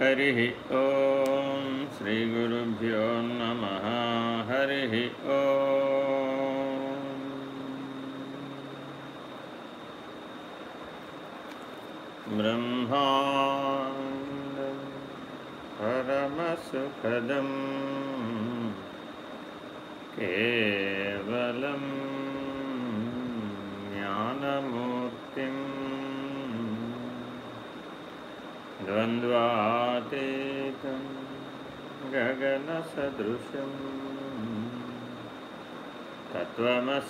हरिः ॐ श्रीगुरुभ्यो नमः हरिः ॐ ब्रह्माण्डं परमसुखदं केवलं ज्ञानमूर्तिम् ద్వంద్వాతీతం గగనసదృశం. తత్వమస్యాదిలక్ష్యం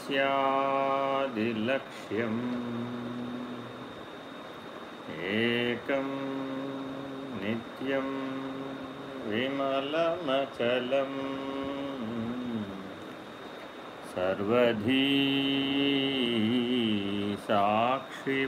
ఏకం నిత్యం విమలమచలం. సర్వధీ సాక్షిభూతం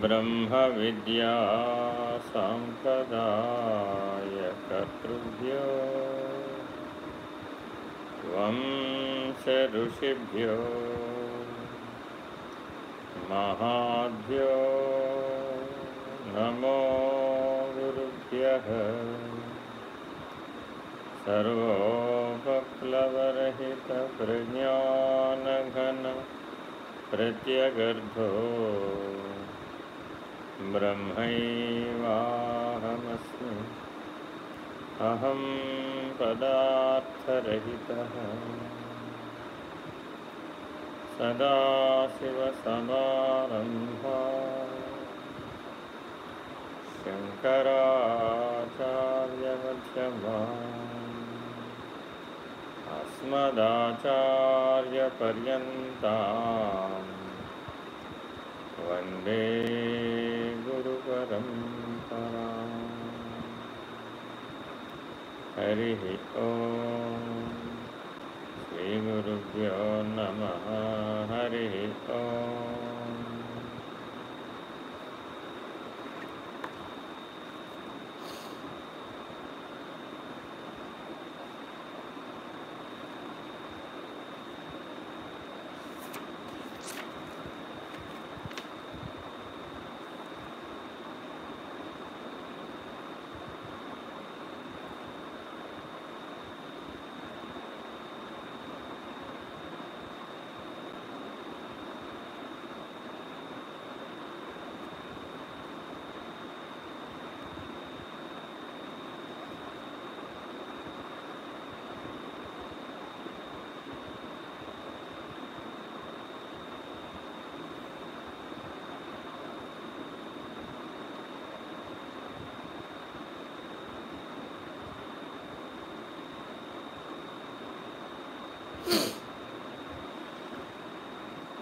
ब्रह्मविद्यासम्प्रदायकर्तृभ्यो वंशऋषिभ्यो महाभ्यो। नमो गुरुभ्यः। सर्वोपप्लवरहितप्रज्ञानघन प्रत्यगर्धो। ब्रह्मैवाहमस्मि अहं पदार्थरहितः। सदाशिवसमारम्भा शङ्कराचार्यमध्यमा अस्मदाचार्यपर्यन्ताम्। वंदे हरिः ॐ श्रीगुरुभ्यो नमः। हरिः ॐ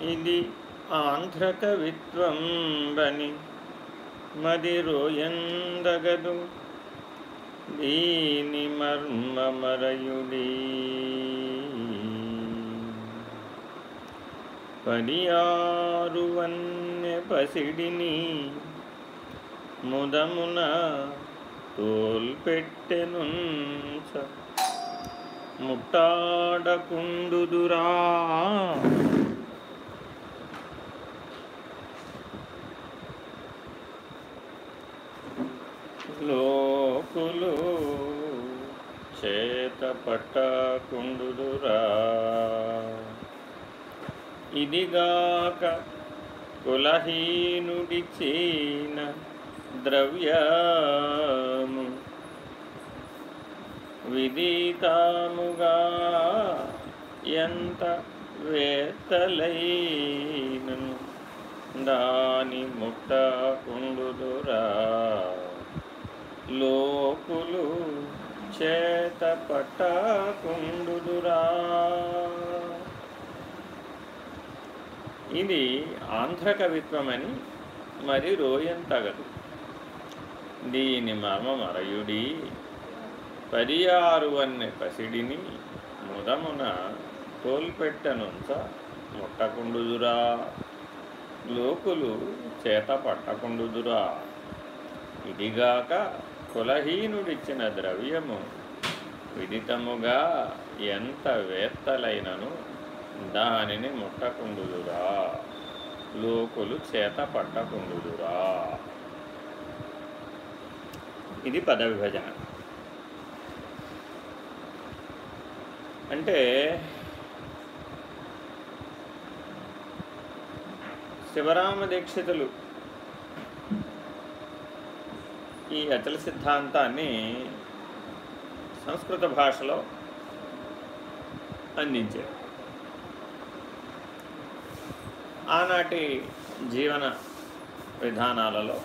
ఇది ఆంధ్రకవిత్వం బని మదిరోయందగదు. దీని మర్మమరయుడి. పడియారు వన్య పసిడిని ముదమున తోల్పెట్టెనుంచ ముట్టాడకుండుదురా లోకులు చేత పట్టకుండుదురా ఇదిగాక కులహీనుడిచిన ద్రవ్యము విదితాముగా ఎంత వేత్తలైనను దాని ముట్టకుండుదురా లోకులు చేత పట్టకుండుదురా. ఇది ఆంధ్ర కవిత్వమని మరి రోయంతగదు దీని మర్మ మరయుడి పరియారు అన్నె పసిడిని ముదమున తోల్పెట్టనుంచ ముట్టకుండుదురా. లోకులు చేత పట్టకుండుదురా. ఇదిగాక కులహీనుడిచ్చిన ద్రవ్యము విదితముగా ఎంత వేత్తలైనను దానిని ముట్టకుండుదురా. లోకులు చేత పట్టకుండుదురా. ఇది పద విభజన అంటే శివరామ దీక్షితులు ఈ అచల సిద్ధాంతాన్ని సంస్కృత భాషలో అందించారు. ఆనాటి జీవన విధానాలలో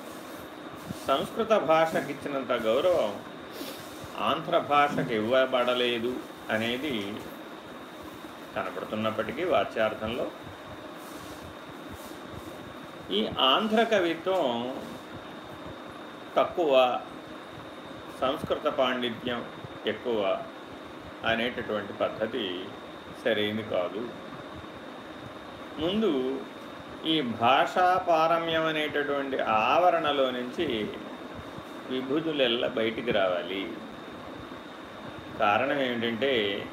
సంస్కృత భాషకి ఇచ్చినంత గౌరవం ఆంధ్ర భాషకు ఇవ్వబడలేదు అనేది కనపడుతున్నప్పటికీ వాచ్యార్థంలో ఈ ఆంధ్ర కవిత్వం తక్కువ సంస్కృత పాండిత్యం ఎక్కువ అనేటటువంటి పద్ధతి సరైనది కాదు. ముందు ఈ భాషా పారమ్యం అనేటటువంటి ఆవరణలో నుంచి విభుజులెల్ల బయటికి రావాలి. కారణం ఏమిటంటే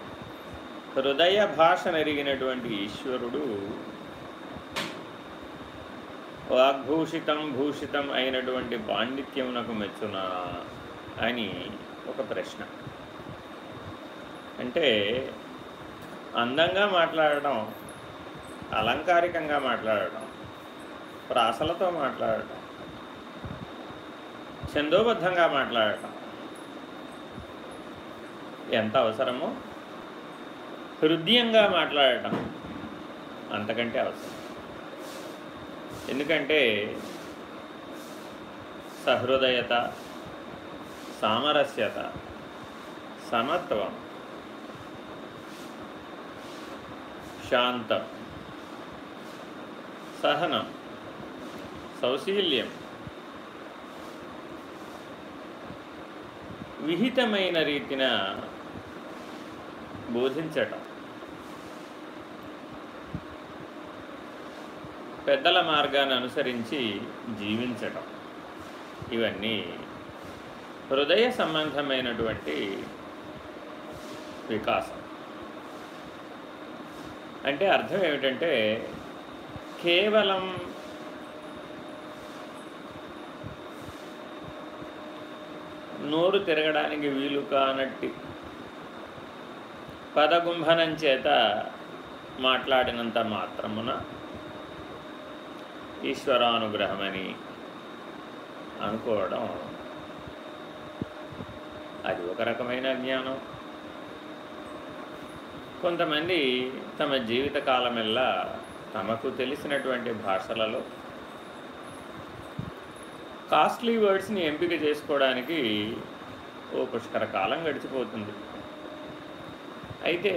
హృదయ భాష నెరిగినటువంటి ఈశ్వరుడు వాగ్భూషితం భూషితం అయినటువంటి పాండిత్యమునకు మెచ్చునా అని ఒక ప్రశ్న. అంటే అందంగా మాట్లాడటం అలంకారికంగా మాట్లాడటం ప్రాసలతో మాట్లాడటం చందోబద్ధంగా మాట్లాడటం ఎంత అవసరమో? హృదయంగా మాట్లాడటం అంతకంటే అవసరం. ఎందుకంటే సహృదయత సామరస్యత సమత్వం శాంతం సహనం సౌశీల్యం విహితమైన రీతిన బోధించటం. పెద్దల మార్గాన్ని అనుసరించి జీవించటం. ఇవన్నీ హృదయ సంబంధమైనటువంటి వికాసం. అంటే అర్థం ఏమిటంటే కేవలం నోరు తిరగడానికి వీలు కానట్టి పదగుంభనం చేత మాట్లాడినంత మాత్రమున ఈశ్వరానుగ్రహమని అనుకోవడం అది ఒక రకమైన జ్ఞానం. కొంతమంది తమ జీవితకాలమెల్లా తమకు తెలిసినటువంటి భాషలలో కాస్ట్లీ వర్డ్స్ని ఎంపిక చేసుకోవడానికి ఓ పుష్కర కాలం గడిచిపోతుంది. అయితే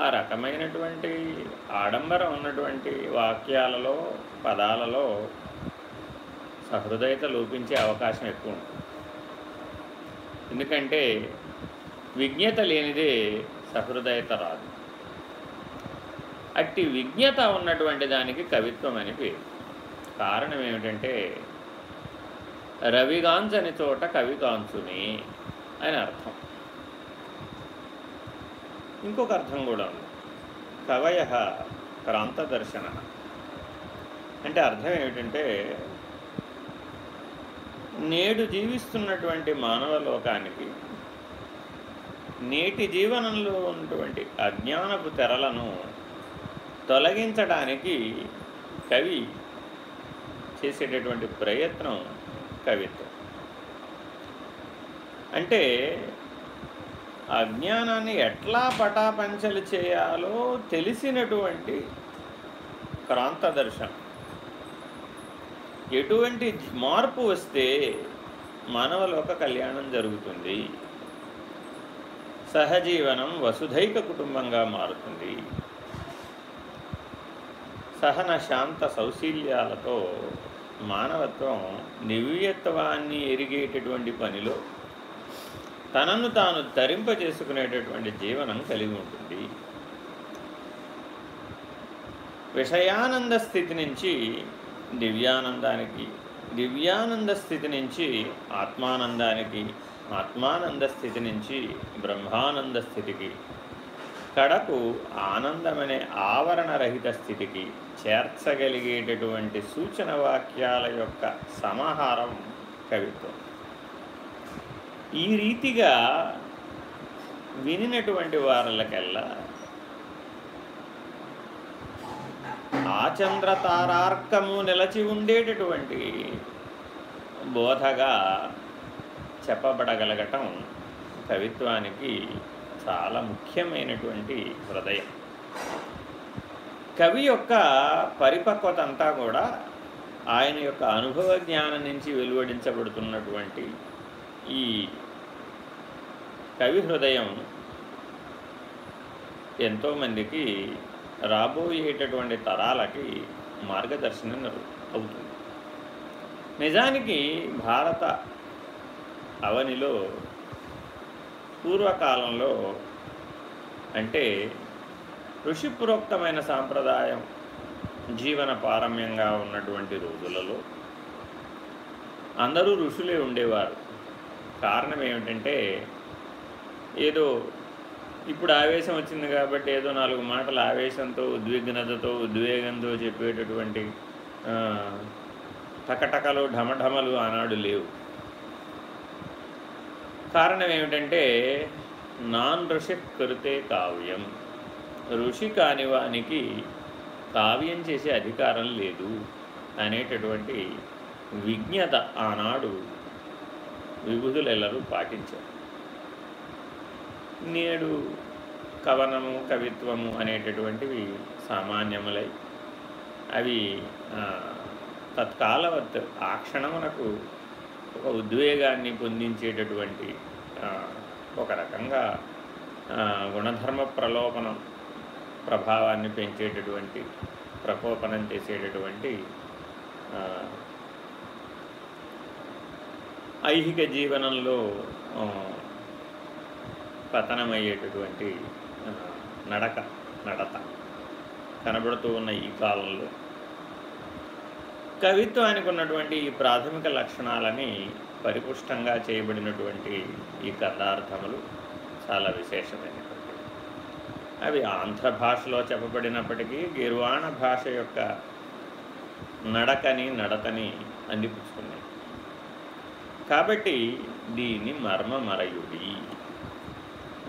ఆ రకమైనటువంటి ఆడంబరం ఉన్నటువంటి వాక్యాలలో పదాలలో సహృదయత లోపించే అవకాశం ఎక్కువ ఉంటుంది. ఎందుకంటే విజ్ఞత లేనిదే సహృదయత రాదు. అట్టి విజ్ఞత ఉన్నటువంటి దానికి కవిత్వం అని పేరు. కారణం ఏమిటంటే రవిగాంచని చోట కవిగాంచుని అని అర్థం. ఇంకొక అర్థం కూడా ఉంది. కవయ ప్రాంతదర్శన అంటే అర్థం ఏమిటంటే నేడు జీవిస్తున్నటువంటి మానవ లోకానికి నేటి జీవనంలో ఉన్నటువంటి అజ్ఞానపు తెరలను తొలగించడానికి కవి చేసేటటువంటి ప్రయత్నం కవిత్వం. అంటే అజ్ఞానాన్ని ఎట్లా పటాపంచలు చేయాలో తెలిసినటువంటి క్రాంతదర్శనం ఎటువంటి మార్పు వస్తే మానవలోక కళ్యాణం జరుగుతుంది. సహజీవనం వసుధైక కుటుంబంగా మారుతుంది. సహన శాంత సౌశీల్యాలతో మానవత్వం నివ్యత్వాన్ని ఎరిగేటటువంటి పనిలో తనను తాను తరింపచేసుకునేటటువంటి జీవనం కలిగి ఉంటుంది. విషయానంద స్థితి నుంచి దివ్యానందానికి దివ్యానంద స్థితి నుంచి ఆత్మానందానికి ఆత్మానంద స్థితి నుంచి బ్రహ్మానంద స్థితికి కడకు ఆనందమనే ఆవరణరహిత స్థితికి చేర్చగలిగేటటువంటి సూచన వాక్యాల యొక్క సమాహారం కవిత్వం. ఈ రీతిగా వినినటువంటి వారులకెల్లా ఆచంద్రతారార్కము నిలచి ఉండేటటువంటి బోధగా చెప్పబడగలగటం కవిత్వానికి చాలా ముఖ్యమైనటువంటి హృదయం. కవి యొక్క పరిపక్వత అంతా కూడా ఆయన యొక్క అనుభవ జ్ఞానం నుంచి వెలువడించబడుతున్నటువంటి ఈ కవి హృదయం ఎంతోమందికి రాబోయేటటువంటి తరాలకి మార్గదర్శనం అవుతుంది. నిజానికి భారత అవనిలో పూర్వకాలంలో అంటే ఋషిపురోక్తమైన సాంప్రదాయం జీవన పారమ్యంగా ఉన్నటువంటి రోజులలో అందరూ ఋషులే ఉండేవారు. కారణం ఏమిటంటే ఏదో ఇప్పుడు ఆవేశం వచ్చింది కాబట్టి ఏదో నాలుగు మాటలు ఆవేశంతో ఉద్విగ్నతతో ఉద్వేగంతో చెప్పేటటువంటి టకటకలు ఢమఢమలు ఆనాడు లేవు. కారణం ఏమిటంటే నాన్ ఋషి కృతే కావ్యం. ఋషి కాని వానికి కావ్యం చేసే అధికారం లేదు అనేటటువంటి విజ్ఞత ఆనాడు విభుదులెల్లరూ పాటించారు. నేడు కవనము కవిత్వము అనేటటువంటివి సామాన్యములై అవి తత్కాలవత్ ఆ క్షణమునకు ఒక ఉద్వేగాన్ని పొందించేటటువంటి ఒక రకంగా గుణధర్మ ప్రలోపనం ప్రభావాన్ని పెంచేటటువంటి ప్రకోపనం చేసేటటువంటి ఐహిక జీవనంలో పతనమయ్యేటటువంటి నడక నడత కనబడుతూ ఉన్న ఈ కాలంలో. కవిత్వానికి ఉన్నటువంటి ఈ ప్రాథమిక లక్షణాలని పరిపుష్టంగా చేయబడినటువంటి ఈ కథార్థములు చాలా విశేషమైనటువంటి. అవి ఆంధ్ర భాషలో చెప్పబడినప్పటికీ గిర్వాణ భాష యొక్క నడకని నడతని అందిపుచ్చుకున్నాయి. కాబట్టి దీన్ని మర్మమరయుడి.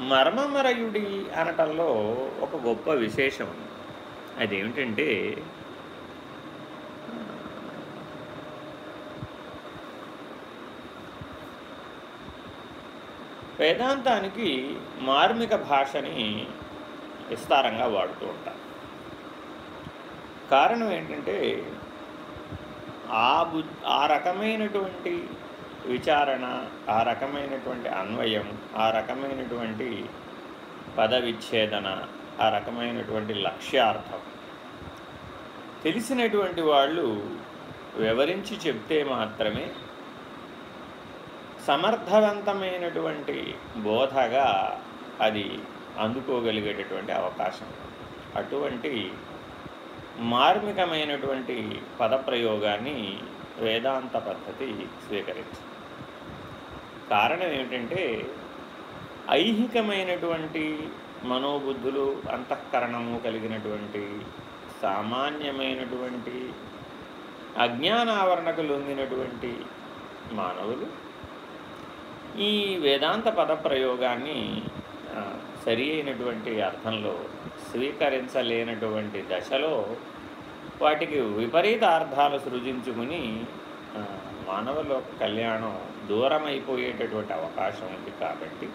మర్మమరయుడి అనటంలో ఒక గొప్ప విశేషం ఉంది. అదేమిటంటే వేదాంతానికి మార్మిక భాషని విస్తారంగా వాడుతూ ఉంటారు. కారణం ఏంటంటే ఆ బు ఆ రకమైనటువంటి విచారణ ఆ రకమైనటువంటి అన్వయం ఆ రకమైనటువంటి పద విచ్ఛేదన ఆ రకమైనటువంటి లక్ష్యార్థం. తెలిసినటువంటి వాళ్ళు వివరించి చెప్తే మాత్రమే సమర్థవంతమైనటువంటి బోధగా అది అందుకోగలిగేటటువంటి అవకాశం. అటువంటి మార్మికమైనటువంటి పదప్రయోగాన్ని వేదాంత పద్ధతి స్వీకరించింది. కారణం ఏమిటంటే ఐహికమైనటువంటి మనోబుద్ధులు అంతఃకరణము కలిగినటువంటి సామాన్యమైనటువంటి అజ్ఞానావరణకు లొంగినటువంటి మానవులు ఈ వేదాంత పదప్రయోగాన్ని సరి అయినటువంటి అర్థంలో స్వీకరించలేనటువంటి దశలో వాటికి విపరీత అర్థాలు సృజించుకుని మానవుల కళ్యాణం దూరమైపోయేటటువంటి అవకాశం ఉంది కాబట్టి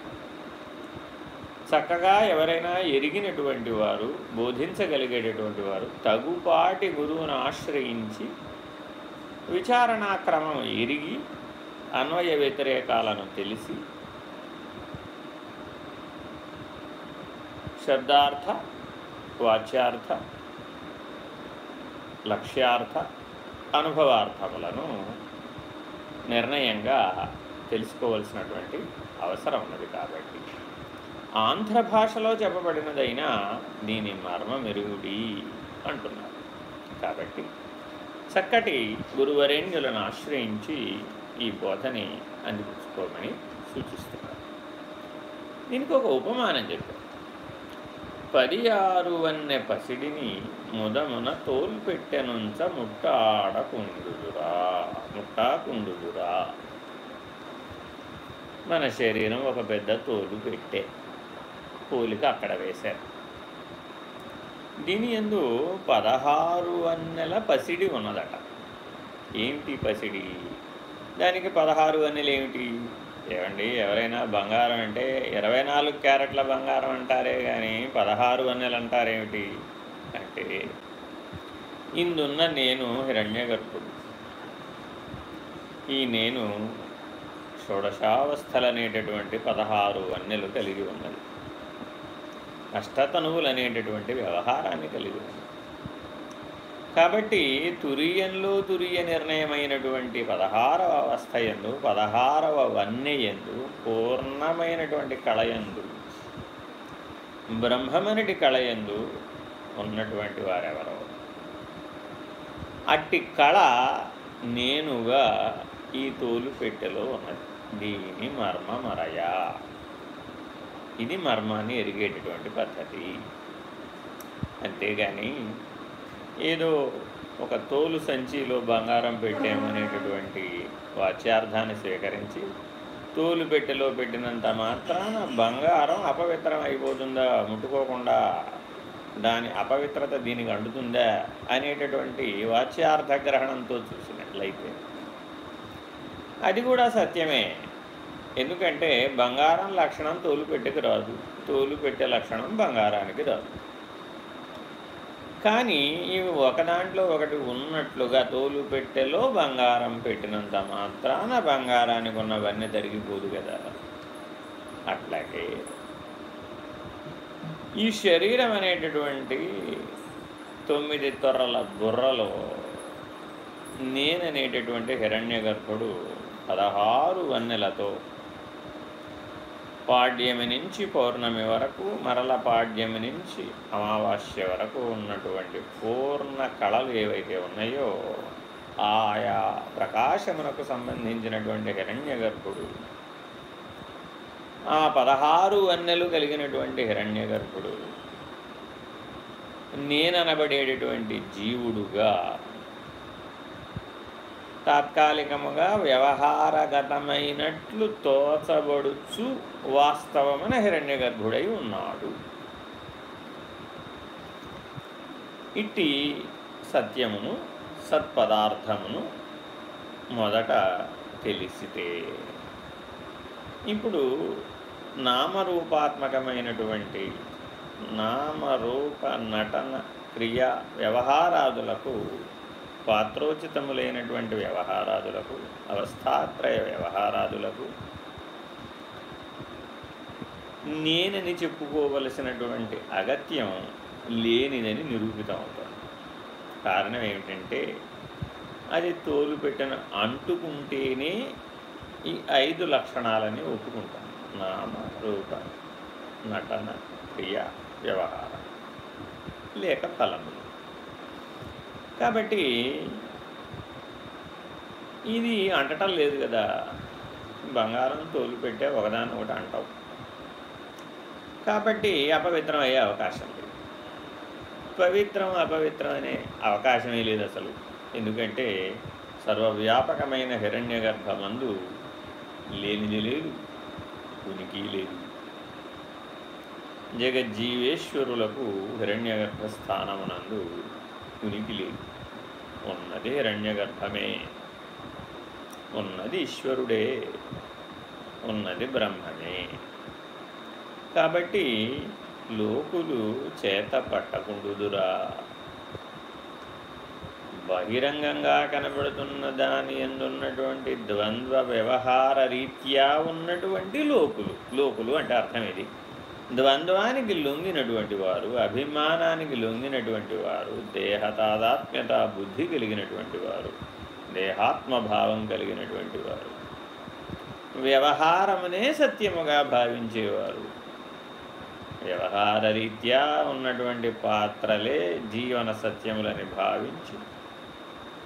చక్కగా ఎవరైనా ఎరిగినటువంటి వారు బోధించగలిగేటటువంటి వారు తగుపాటి గురువును ఆశ్రయించి విచారణాక్రమం ఎరిగి అన్వయ వ్యతిరేకాలను తెలిసి శబ్దార్థ వాచ్యార్థ లక్ష్యార్థ అనుభవార్థములను నిర్ణయంగా తెలుసుకోవలసినటువంటి అవసరం ఉన్నది కాబట్టి. ఆంధ్ర భాషలో చెప్పబడినదైనా దీని మర్మ మెరుగుడి అంటున్నారు. కాబట్టి చక్కటి గురువరేణ్యులను ఆశ్రయించి ఈ బోధని అందిపుచ్చుకోమని సూచిస్తున్నారు. దీనికి ఒక ఉపమానం చెప్పారు. పది ఆరు అనే పసిడిని ముదమున తోల్పెట్టెనుంచ ముట్టాడకుండుదురా ముట్టాకుండుదురా. మన శరీరం ఒక పెద్ద తోలు పెట్టే పోలిక అక్కడ వేశారు. దీని ఎందు పదహారు అన్నెల పసిడి ఉన్నదట. ఏంటి పసిడి? దానికి పదహారు అన్నెలు ఏమిటి? ఏమండి ఎవరైనా బంగారం అంటే ఇరవై నాలుగు క్యారెట్ల బంగారం అంటారే కానీ పదహారు అన్నెలు అంటారేమిటి? అంటే ఇందున్న నేను హిరణ్యగర్భుడు. ఈ నేను షోడశావస్థలనేటటువంటి పదహారు వన్నెలు కలిగి ఉన్నది. అష్టతనువులు అనేటటువంటి వ్యవహారాన్ని కలిగి ఉన్నది. కాబట్టి తురియంలో తురియ నిర్ణయమైనటువంటి పదహారవ అవస్థ ఎందు పదహారవ వన్నెయందు పూర్ణమైనటువంటి కళయందు బ్రహ్మమనటి కళయందు ఉన్నటువంటి వారెవరో. అట్టి కళ నేనుగా ఈ తోలు పెట్టెలో ఉన్నది. దీని మర్మమరయా ఇది మర్మాన్ని ఎరిగేటటువంటి పద్ధతి. అంతేగాని ఏదో ఒక తోలు సంచిలో బంగారం పెట్టామనేటటువంటి వాచ్యార్థాన్ని స్వీకరించి తోలు పెట్టెలో పెట్టినంత మాత్రాన బంగారం అపవిత్రం అయిపోతుందా? ముట్టుకోకుండా దాని అపవిత్రత దీనికి అండుతుందా అనేటటువంటి వాచ్యార్థ గ్రహణంతో చూసినట్లయితే అది కూడా సత్యమే. ఎందుకంటే బంగారం లక్షణం తోలు పెట్టెకి రాదు. తోలు పెట్టే లక్షణం బంగారానికి రాదు. కానీ ఇవి ఒక దాంట్లో ఒకటి ఉన్నట్లుగా తోలు పెట్టెలో బంగారం పెట్టినంత మాత్రాన బంగారానికి ఉన్నవన్నీ తరిగిపోదు కదా. అట్లాగే ఈ శరీరం అనేటటువంటి తొమ్మిది తొర్రల బుర్రలో నేననేటటువంటి హిరణ్య గర్భుడు పదహారు వన్నెలతో పాడ్యమి నుంచి పౌర్ణమి వరకు మరల పాడ్యమి నుంచి అమావాస్య వరకు ఉన్నటువంటి పూర్ణ కళలు ఏవైతే ఉన్నాయో ఆయా ప్రకాశమునకు సంబంధించినటువంటి హిరణ్య గర్భుడు ఆ పదహారు వన్నెలు కలిగినటువంటి హిరణ్య గర్భుడు నేననబడేటటువంటి జీవుడుగా తాత్కాలికముగా వ్యవహారగతమైనట్లు తోచబడుచు వాస్తవమైన హిరణ్య గర్భుడై ఉన్నాడు. ఇట్టి సత్యమును సత్పదార్థమును మొదట తెలిసితే ఇప్పుడు నామరూపాత్మకమైనటువంటి నామరూప నటన క్రియా వ్యవహారాదులకు పాత్రోచితములైనటువంటి వ్యవహారాదులకు అవస్థాత్రయ వ్యవహారాదులకు నేనని చెప్పుకోవలసినటువంటి అగత్యం లేనిదని నిరూపితం అవుతుంది కారణం ఏమిటంటే అది తోలు పెట్టిన అంటుకుంటేనే ఈ ఐదు లక్షణాలని ఒప్పుకుంటాం. నామ రూప నటన క్రియ వ్యవహారం లేక ఫలములు కాబట్టి ఇది అంటటం లేదు కదా. బంగారం తోలు పెట్టే ఒకదాని ఒకటి అంటావు. కాబట్టి అపవిత్రం అయ్యే అవకాశం లేదు. పవిత్రం అపవిత్రం అనే అవకాశమే లేదు అసలు. ఎందుకంటే సర్వవ్యాపకమైన హిరణ్య గర్భమందు లేనిది లేదు. ఉనికి లేదు. జగజ్జీవేశ్వరులకు హిరణ్యగర్భ స్థానమునందు ఉనికి లేదు. ఉన్నది హిరణ్యగర్భమే. ఉన్నది ఈశ్వరుడే. ఉన్నది బ్రహ్మమే. కాబట్టి లోకులు చేత పట్టకుండుదురా. బహిరంగంగా కనబడుతున్న దాని ఎందున్నటువంటి ద్వంద్వ వ్యవహార రీత్యా ఉన్నటువంటి లోకులు. లోకులు అంటే అర్థం ఇది. ద్వంద్వానికి లొంగినటువంటి వారు అభిమానానికి లొంగినటువంటి వారు దేహ తాదాత్మ్యత బుద్ధి కలిగినటువంటి వారు దేహాత్మభావం కలిగినటువంటి వారు. వ్యవహారమునే సత్యముగా భావించేవారు. వ్యవహార రీత్యా ఉన్నటువంటి పాత్రలే జీవన సత్యములని భావించి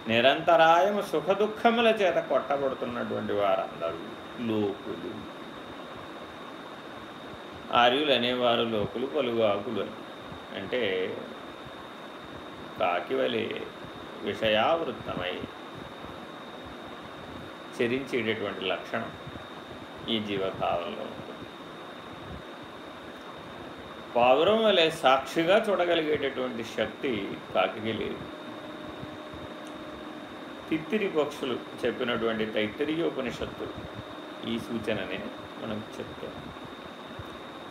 నిరంతరాయము సుఖదుఖముల చేత కొట్టబడుతున్నటువంటి వారందరూ లోకులు. ఆర్యులు అనేవారు లోకులు పలుగాకులు అంటే కాకివలి విషయావృత్తమై చరించేటటువంటి లక్షణం ఈ జీవభావంలో ఉంటుంది. పావురం వలె సాక్షిగా చూడగలిగేటటువంటి శక్తి కాకికి లేదు. తిత్తిరి పక్షులు చెప్పినటువంటి తైత్తరీయోపనిషత్తు ఈ సూచననే మనం చెప్తాం.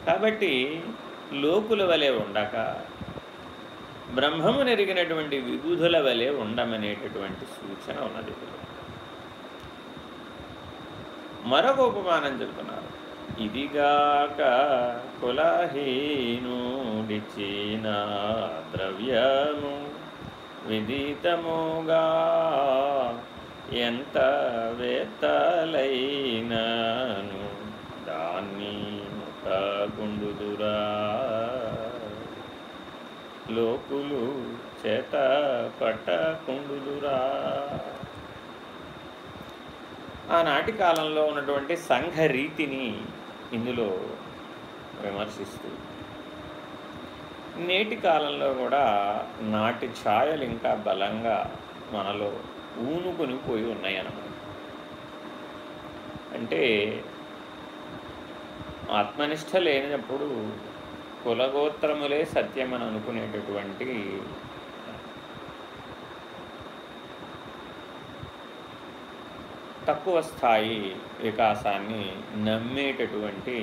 కాబట్టి లోకుల వలె ఉండక బ్రహ్మము నెరిగినటువంటి విబుధుల వలె ఉండమనేటటువంటి సూచన ఉన్నది మరొక ఉపమానం చెబుతున్నారు. ఇదిగాక కులహీనుడిచిన ద్రవ్యము విదితముగా ఎంత వేత్తలైనను దాన్ని ముఖగుండుదురా. లోకులు చేత పట్టకుండుదురా ఆనాటి కాలంలో ఉన్నటువంటి సంఘ రీతిని ఇందులో విమర్శిస్తూ నేటి కాలంలో కూడా నాటి ఛాయలు ఇంకా బలంగా మనలో ఊనుకొని పోయి ఉన్నాయి అన్నమాట అంటే ఆత్మనిష్ట లేనప్పుడు కులగోత్రములే సత్యమని అనుకునేటటువంటి తక్కువ స్థాయి వికాసాన్ని నమ్మేటటువంటి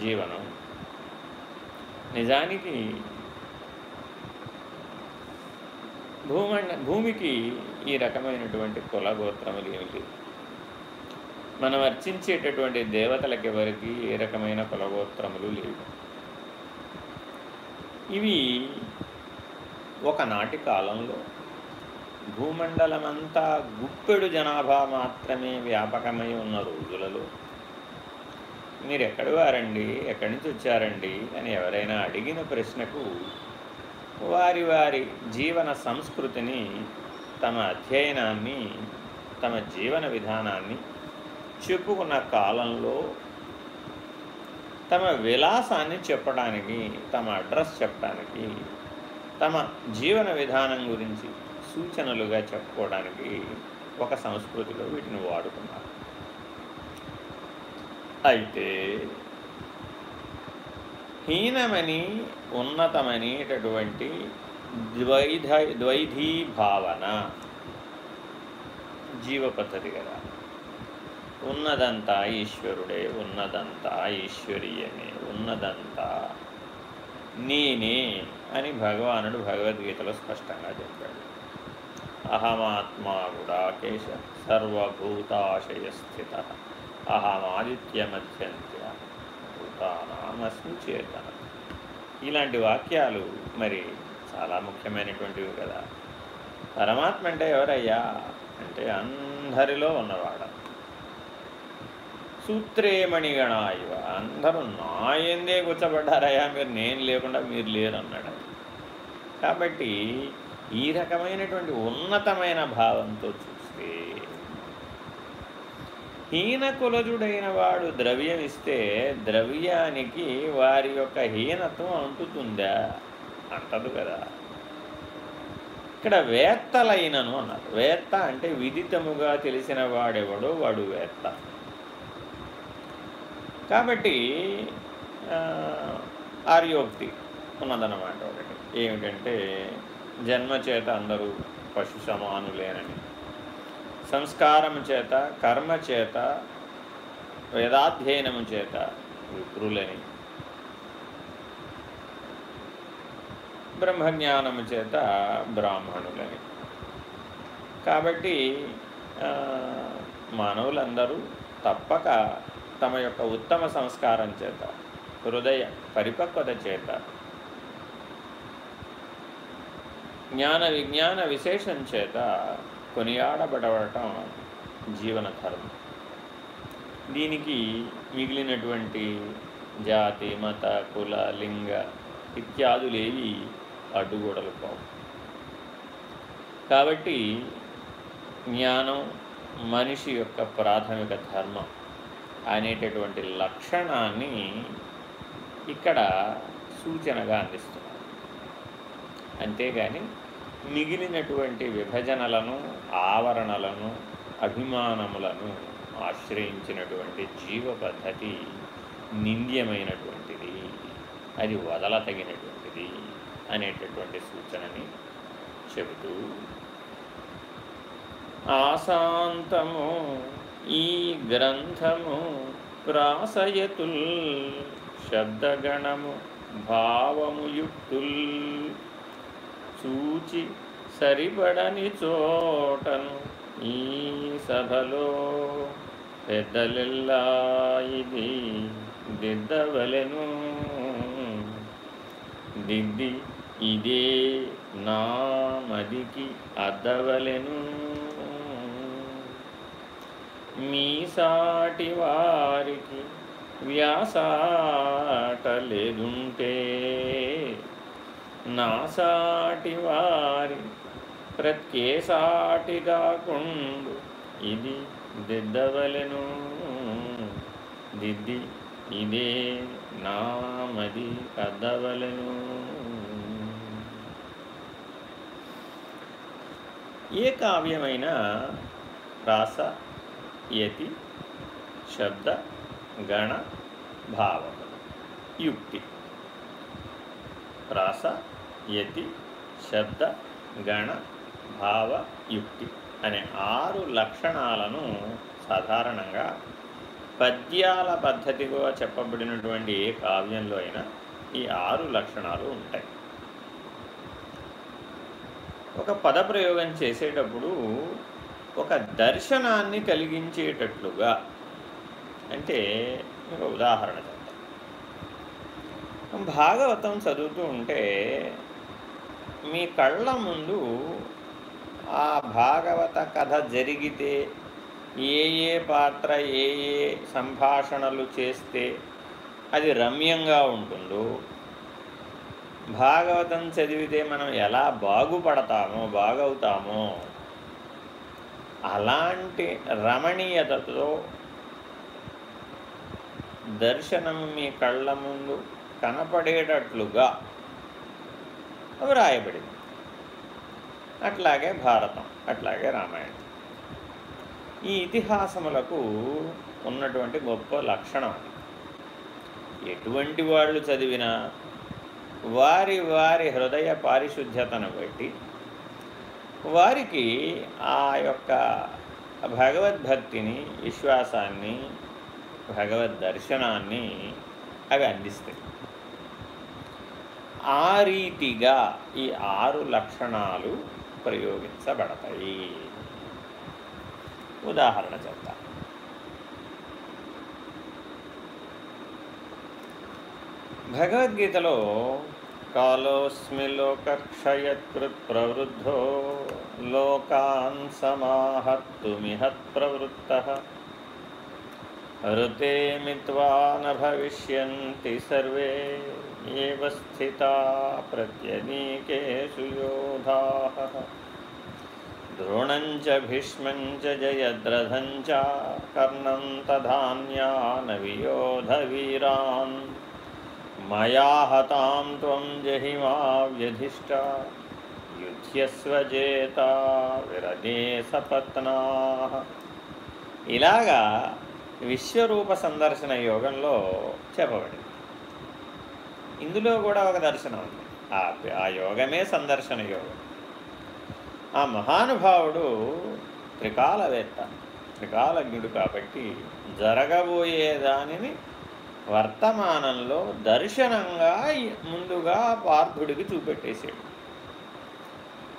జీవనం. నిజానికి భూమండ భూమికి ఈ రకమైనటువంటి కులగోత్రములు ఏమిటి? మనం అర్చించేటటువంటి దేవతలకి ఎవరికి ఏ రకమైన కులగోత్రములు లేవు. ఇవి ఒకనాటి కాలంలో భూమండలమంతా గుప్పెడు జనాభా మాత్రమే వ్యాపకమై ఉన్న రోజులలో మీరు ఎక్కడి వారండి? ఎక్కడి నుంచి వచ్చారండి? అని ఎవరైనా అడిగిన ప్రశ్నకు వారి వారి జీవన సంస్కృతిని తమ అధ్యయనాన్ని తమ జీవన విధానాన్ని చెప్పుకున్న కాలంలో తమ విలాసాన్ని చెప్పడానికి తమ అడ్రస్ చెప్పడానికి తమ జీవన విధానం గురించి సూచనలుగా చెప్పుకోవడానికి ఒక సంస్కృతిలో వీటిని వాడుకున్నారు. అయితే హీనమని ఉన్నతమనేటటువంటి ద్వైధ ద్వైధీ భావన జీవ పద్ధతి కదా. ఉన్నదంతా ఈశ్వరుడే ఉన్నదంతా ఈశ్వరీయమే ఉన్నదంతా నేనే అని భగవానుడు భగవద్గీతలో స్పష్టంగా చెప్పాడు. అహమాత్మా గుడాకేశ సర్వభూతాశయస్థిత అహమాదిత్యమధ్యంత్య భూతానా చేతన ఇలాంటి వాక్యాలు మరి చాలా ముఖ్యమైనటువంటివి కదా. పరమాత్మ అంటే ఎవరయ్యా? అంటే అందరిలో ఉన్నవాడ. సూత్రేమణిగణ ఇవ అందరూ నా ఏందే కూర్చోబడ్డారయ్యా? మీరు నేను లేకుండా మీరు లేరు అన్నాడు కాబట్టి ఈ రకమైనటువంటి ఉన్నతమైన భావంతో చూస్తే హీన కులజుడైన వాడు ద్రవ్యం ఇస్తే ద్రవ్యానికి వారి యొక్క హీనత్వం అంటుతుందా? అంటదు కదా. ఇక్కడ వేత్తలైనను అన్నారు. వేత్త అంటే విదితముగా తెలిసిన వాడెవడో వాడు వేత్త. కాబట్టి ఆర్యోక్తి ఉన్నదన్నమాట ఒకటి. ఏమిటంటే జన్మ చేత అందరూ పశు సమానులేనని సంస్కారం చేత కర్మ చేత వేదాధ్యయనము చేత విప్రులని బ్రహ్మజ్ఞానము చేత బ్రాహ్మణులని. కాబట్టి మానవులందరూ తప్పక తమ యొక్క ఉత్తమ సంస్కారం చేత హృదయ పరిపక్వత చేత జ్ఞాన విజ్ఞాన విశేషం చేత కొనియాడబడవటం జీవన ధర్మం దీనికి మిగిలినటువంటి జాతి మత కుల లింగ ఇత్యాదులేవి అడ్డుగోడలు కావు. కాబట్టి జ్ఞానం మనిషి యొక్క ప్రాథమిక ధర్మం అనేటటువంటి లక్షణాన్ని ఇక్కడ సూచనగా అందిస్తున్నారు. అంతేగాని మిగిలినటువంటి విభజనలను ఆవరణలను అభిమానములను ఆశ్రయించినటువంటి జీవ పద్ధతి నింద్యమైనటువంటిది. అది వదలతగినటువంటిది అనేటటువంటి సూచనని చెబుతూ ఆశాంతము ఈ గ్రంథము ప్రాసయతుల్ శబ్దగణము భావముయుక్తుల్ చూచి సరిపడని చోటను ఈ సభలో పెద్దలెల్లా ఇది దిద్దవలెను. దిద్ది ఇదే నా మదికి అద్దవలెను. మీ సాటి వారికి వ్యాసాటలేదుంటే నాసాటి వారి ప్రత్యేసాటి కాకుండు ఇది దిద్దవలెను. దిద్ది ఇదే నామది కద్దవలెను. ఏ కావ్యమైన రాస యతి శబ్ద గణ భావములు యుక్తి. రాస యతి శబ్ద గణ భావ యుక్తి అనే ఆరు లక్షణాలను సాధారణంగా పద్యాల పద్ధతిగా చెప్పబడినటువంటి ఏ కావ్యంలో అయినా ఈ ఆరు లక్షణాలు ఉంటాయి. ఒక పదప్రయోగం చేసేటప్పుడు ఒక దర్శనాన్ని కలిగించేటట్లుగా అంటే ఒక ఉదాహరణ చెప్తాం భాగవతం చదువుతూ ఉంటే మీ కళ్ళ ముందు ఆ భాగవత కథ జరిగితే ఏ ఏ పాత్ర ఏ ఏ సంభాషణలు చేస్తే అది రమ్యంగా ఉంటుందో భాగవతం చదివితే మనం ఎలా బాగుపడతామో బాగవుతామో అలాంటి రమణీయతతో దర్శనం మీ కళ్ళ ముందు కనపడేటట్లుగా వ్రాయబడింది అట్లాగే భారతం అట్లాగే రామాయణం. ఈ ఇతిహాసములకు ఉన్నటువంటి గొప్ప లక్షణం ఎటువంటి వాళ్ళు చదివినా వారి వారి హృదయ పారిశుద్ధ్యతను బట్టి వారికి ఆ యొక్క భగవద్భక్తిని విశ్వాసాన్ని భగవద్ దర్శనాన్ని అవి అందిస్తాయి. ఆ రీతిగా ఈ ఆరు లక్షణాలు ప్రయోగించబడతాయి. ఉదాహరణ చెప్తా. భగవద్గీతలో కాలోస్మి లోకక్షయత్కృత్ ప్రవృద్ధో లోకాన్ సమాహత్తుమిహత్ ప్రవృత్త ఋతే మిత్వా న భవిష్యంతి సర్వే ఏవ స్థితా ప్రత్యనీకేషు యోధా ద్రోణం చ భీష్మం చ జయద్రథం చ కర్ణం తధాన్యాన్ వియోధవీరాన్ మయా హతాం త్వం జహిమా వ్యధిష్ట యుధ్యస్వజేత విరదే సపత్నా ఇలాగా విశ్వరూప సందర్శన యోగంలో చెప్పబడింది ఇందులో కూడా ఒక దర్శనం ఉంది. ఆ యోగమే సందర్శన యోగం. ఆ మహానుభావుడు త్రికాలవేత్త త్రికాలజ్ఞుడు కాబట్టి జరగబోయే దానిని వర్తమానంలో దర్శనంగా ముందుగా పార్థుడికి చూపెట్టేశాడు.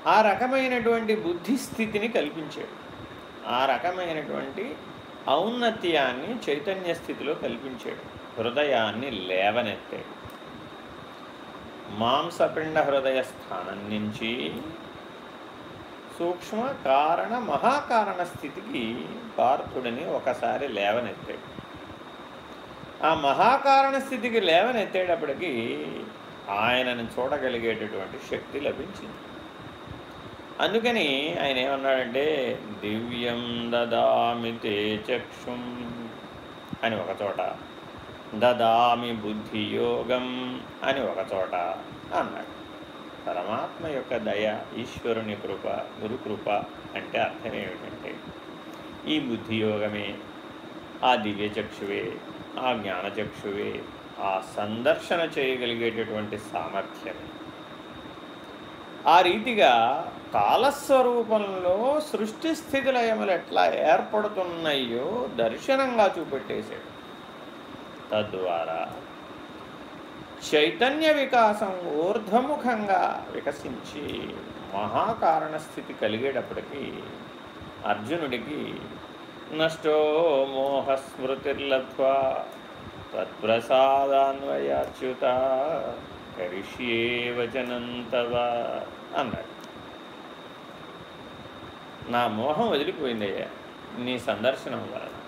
ఆ రకమైనటువంటి బుద్ధిస్థితిని కల్పించాడు. ఆ రకమైనటువంటి ఔన్నత్యాన్ని చైతన్య స్థితిలో కల్పించాడు. హృదయాన్ని లేవనెత్తాడు. మాంసపిండ హృదయ స్థానం నుంచి సూక్ష్మ కారణ మహాకారణ స్థితికి పార్థుడిని ఒకసారి లేవనెత్తాడు. ఆ మహాకారణ స్థితికి లేవనెత్తేటప్పటికీ ఆయనను చూడగలిగేటటువంటి శక్తి లభించింది. అందుకని ఆయన ఏమన్నాడంటే దివ్యం దదామి తే చక్షుం అని ఒకచోట దదామి బుద్ధియోగం అని ఒకచోట అన్నాడు. పరమాత్మ యొక్క దయ ఈశ్వరుని కృప గురుకృప అంటే అర్థం ఏమిటంటే ఈ బుద్ధియోగమే ఆ దివ్యచక్షువే ఆ జ్ఞానచక్షువే ఆ సందర్శన చేయగలిగేటటువంటి సామర్థ్యమే. ఆ రీతిగా కాలస్వరూపంలో సృష్టి స్థితిలయములు ఎట్లా ఏర్పడుతున్నాయో దర్శనంగా చూపెట్టేశాడు. తద్వారా చైతన్య వికాసం ఊర్ధముఖంగా వికసించి మహాకారణ స్థితి కలిగేటప్పటికీ అర్జునుడికి నష్టో మోహస్మృతిర్లత్వా తత్ప్రసాదాన్వయాచ్యుత కరిష్యే వచనంతవ అన్నాడు. నా మోహం వదిలిపోయిందయ్యా నీ సందర్శనం వల్ల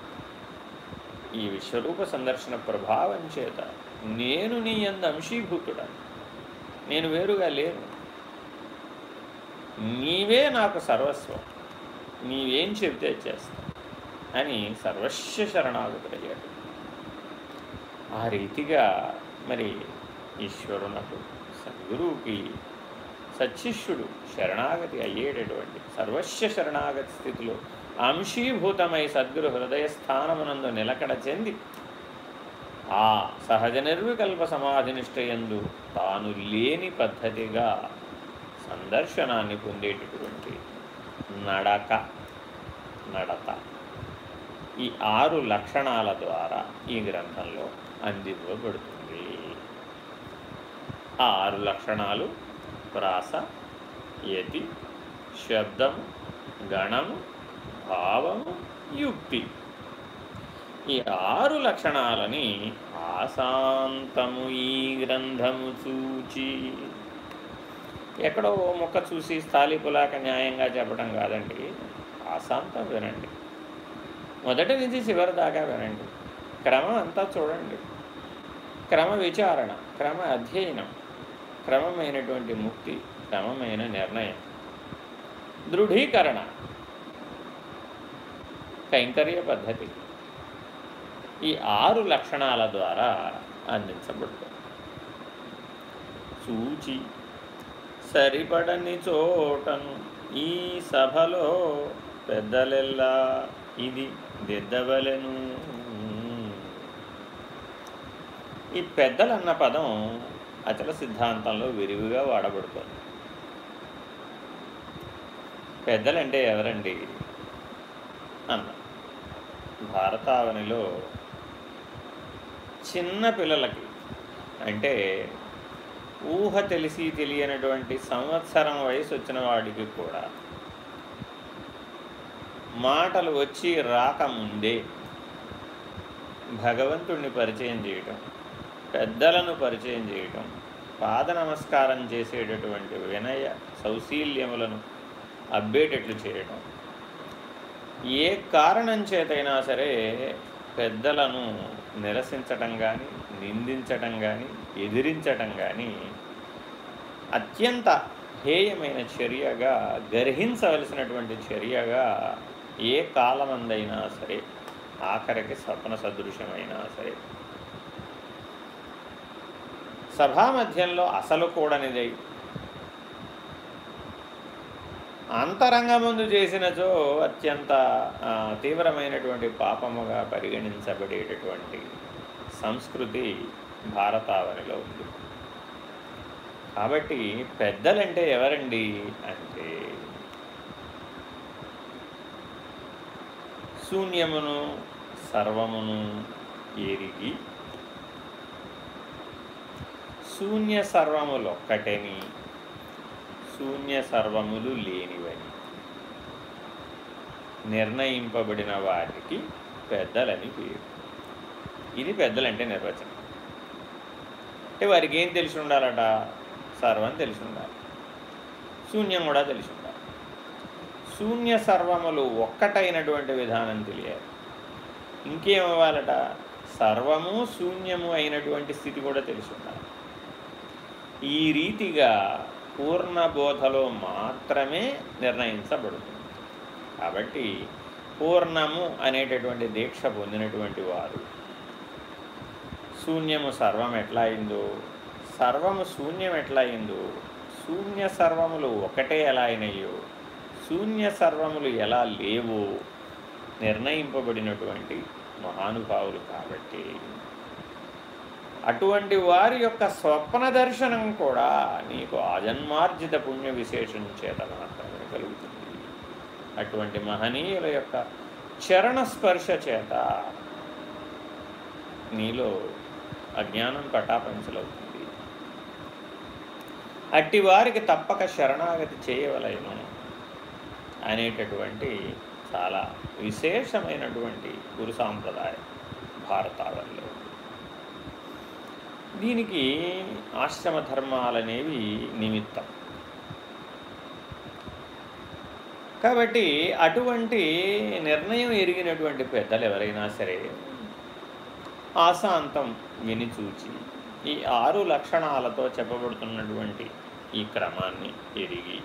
ఈ విశ్వరూప సందర్శన ప్రభావం చేత నేను నీ అంద అంశీభూతుడా నేను వేరుగా లేను. నీవే నాకు సర్వస్వం. నీవేం చెబితే చేస్తా అని సర్వస్వ శరణాగతుడయ్యాడు. ఆ రీతిగా మరి ఈశ్వరునకు సద్గురువుకి సత్శిష్యుడు శరణాగతి అయ్యేటటువంటి సర్వస్వ శరణాగతి స్థితిలో అంశీభూతమై సద్గురు హృదయ స్థానమునందు నిలకడ చెంది ఆ సహజ నిర్వికల్ప సమాధినిష్టయందు తాను లేని పద్ధతిగా సందర్శనాన్ని పొందేటటువంటి నడక నడత. ఈ ఆరు లక్షణాల ద్వారా ఈ గ్రంథంలో అందివ్వబడుతుంది. ఆ ఆరు లక్షణాలు ప్రాస యతి శబ్దము గణము భావము యుక్తి. ఈ ఆరు లక్షణాలని ఆశాంతము ఈ గ్రంథము చూచి ఎక్కడో ఓ మొక్క చూసి స్థాళిపులాక న్యాయంగా చెప్పడం కాదండి. ఆశాంతం వినండి. మొదటి నుంచి చివరి దాకా వినండి. క్రమం అంతా చూడండి. క్రమ విచారణ క్రమ అధ్యయనం క్రమమైనటువంటి ముక్తి క్రమమైన నిర్ణయం. దృఢీకరణ కైంకర్య పద్ధతి. ఈ ఆరు లక్షణాల ద్వారా అందించబడుతుంది. సూచి సరిపడని చోటను ఈ సభలో పెద్దలెల్లా ఇది దిద్దవలెను. ఈ పెద్దలన్న పదం అచల సిద్ధాంతంలో విరివిగా వాడబడుతుంది. పెద్దలంటే ఎవరండి? అన్నారు భారతావనిలో చిన్న పిల్లలకి అంటే ఊహ తెలిసి తెలియనటువంటి సంవత్సరం వయసు వచ్చిన వాడికి కూడా మాటలు వచ్చి రాకముందే భగవంతుణ్ణి పరిచయం చేయటం పెద్దలను పరిచయం చేయటం పాద నమస్కారం చేసేటటువంటి వినయ సౌశీల్యములను అబ్బేటట్లు చేయటం ఏ కారణం చేతైనా సరే పెద్దలను నిరసించటం కానీ నిందించటం కానీ ఎదిరించటం కానీ అత్యంత హేయమైన చర్యగా గర్హించవలసినటువంటి చర్యగా ఏ కాలమందైనా సరే ఆఖరికి స్వప్న సదృశ్యమైనా సరే సభామధ్యంలో అసలు కూడనిదై అంతరంగముందు చేసినచో అత్యంత తీవ్రమైనటువంటి పాపముగా పరిగణించబడేటటువంటి సంస్కృతి భారతావనిలో ఉంది. కాబట్టి పెద్దలంటే ఎవరండి అంటే శూన్యమును సర్వమును ఎరిగి శూన్య సర్వములొక్కటని శూన్య సర్వములు లేనివని నిర్ణయింపబడిన వాటికి పెద్దలని పేరు. ఇది పెద్దలంటే నిర్వచనం. అంటే వారికి ఏం తెలిసి ఉండాలట సర్వం తెలిసి ఉండాలి శూన్యం కూడా తెలిసి ఉండాలి శూన్య సర్వములు ఒక్కటైనటువంటి విధానం తెలియాలి. ఇంకేమవ్వాలట? సర్వము శూన్యము అయినటువంటి స్థితి కూడా తెలిసి ఉండాలి ఈ రీతిగా పూర్ణబోధలో మాత్రమే నిర్ణయించబడుతుంది. కాబట్టి పూర్ణము అనేటటువంటి దీక్ష పొందినటువంటి వారు శూన్యము సర్వం ఎట్లా అయిందో సర్వము శూన్యం ఎట్లా అయిందో శూన్య సర్వములు ఒకటే ఎలా అయినాయో శూన్య సర్వములు ఎలా లేవో నిర్ణయింపబడినటువంటి మహానుభావులు కాబట్టి అటువంటి వారి యొక్క స్వప్న దర్శనం కూడా నీకు ఆజన్మార్జిత పుణ్య విశేషం చేత మాత్రమే కలుగుతుంది. అటువంటి మహనీయుల యొక్క చరణ స్పర్శ చేత నీలో అజ్ఞానం పటాపంచలవుతుంది అట్టి వారికి తప్పక శరణాగతి చేయవలేను అనేటటువంటి చాలా విశేషమైనటువంటి గురు సాంప్రదాయం భారతావరిలో దీనికి ఆశ్రమ ధర్మాలనేవి నిమిత్తం. కాబట్టి అటువంటి నిర్ణయం ఎరిగినటువంటి పెద్దలు ఎవరైనా సరే ఆశాంతం వినిచూచి ఈ ఆరు లక్షణాలతో చెప్పబడుతున్నటువంటి ఈ క్రమాన్ని ఎరిగి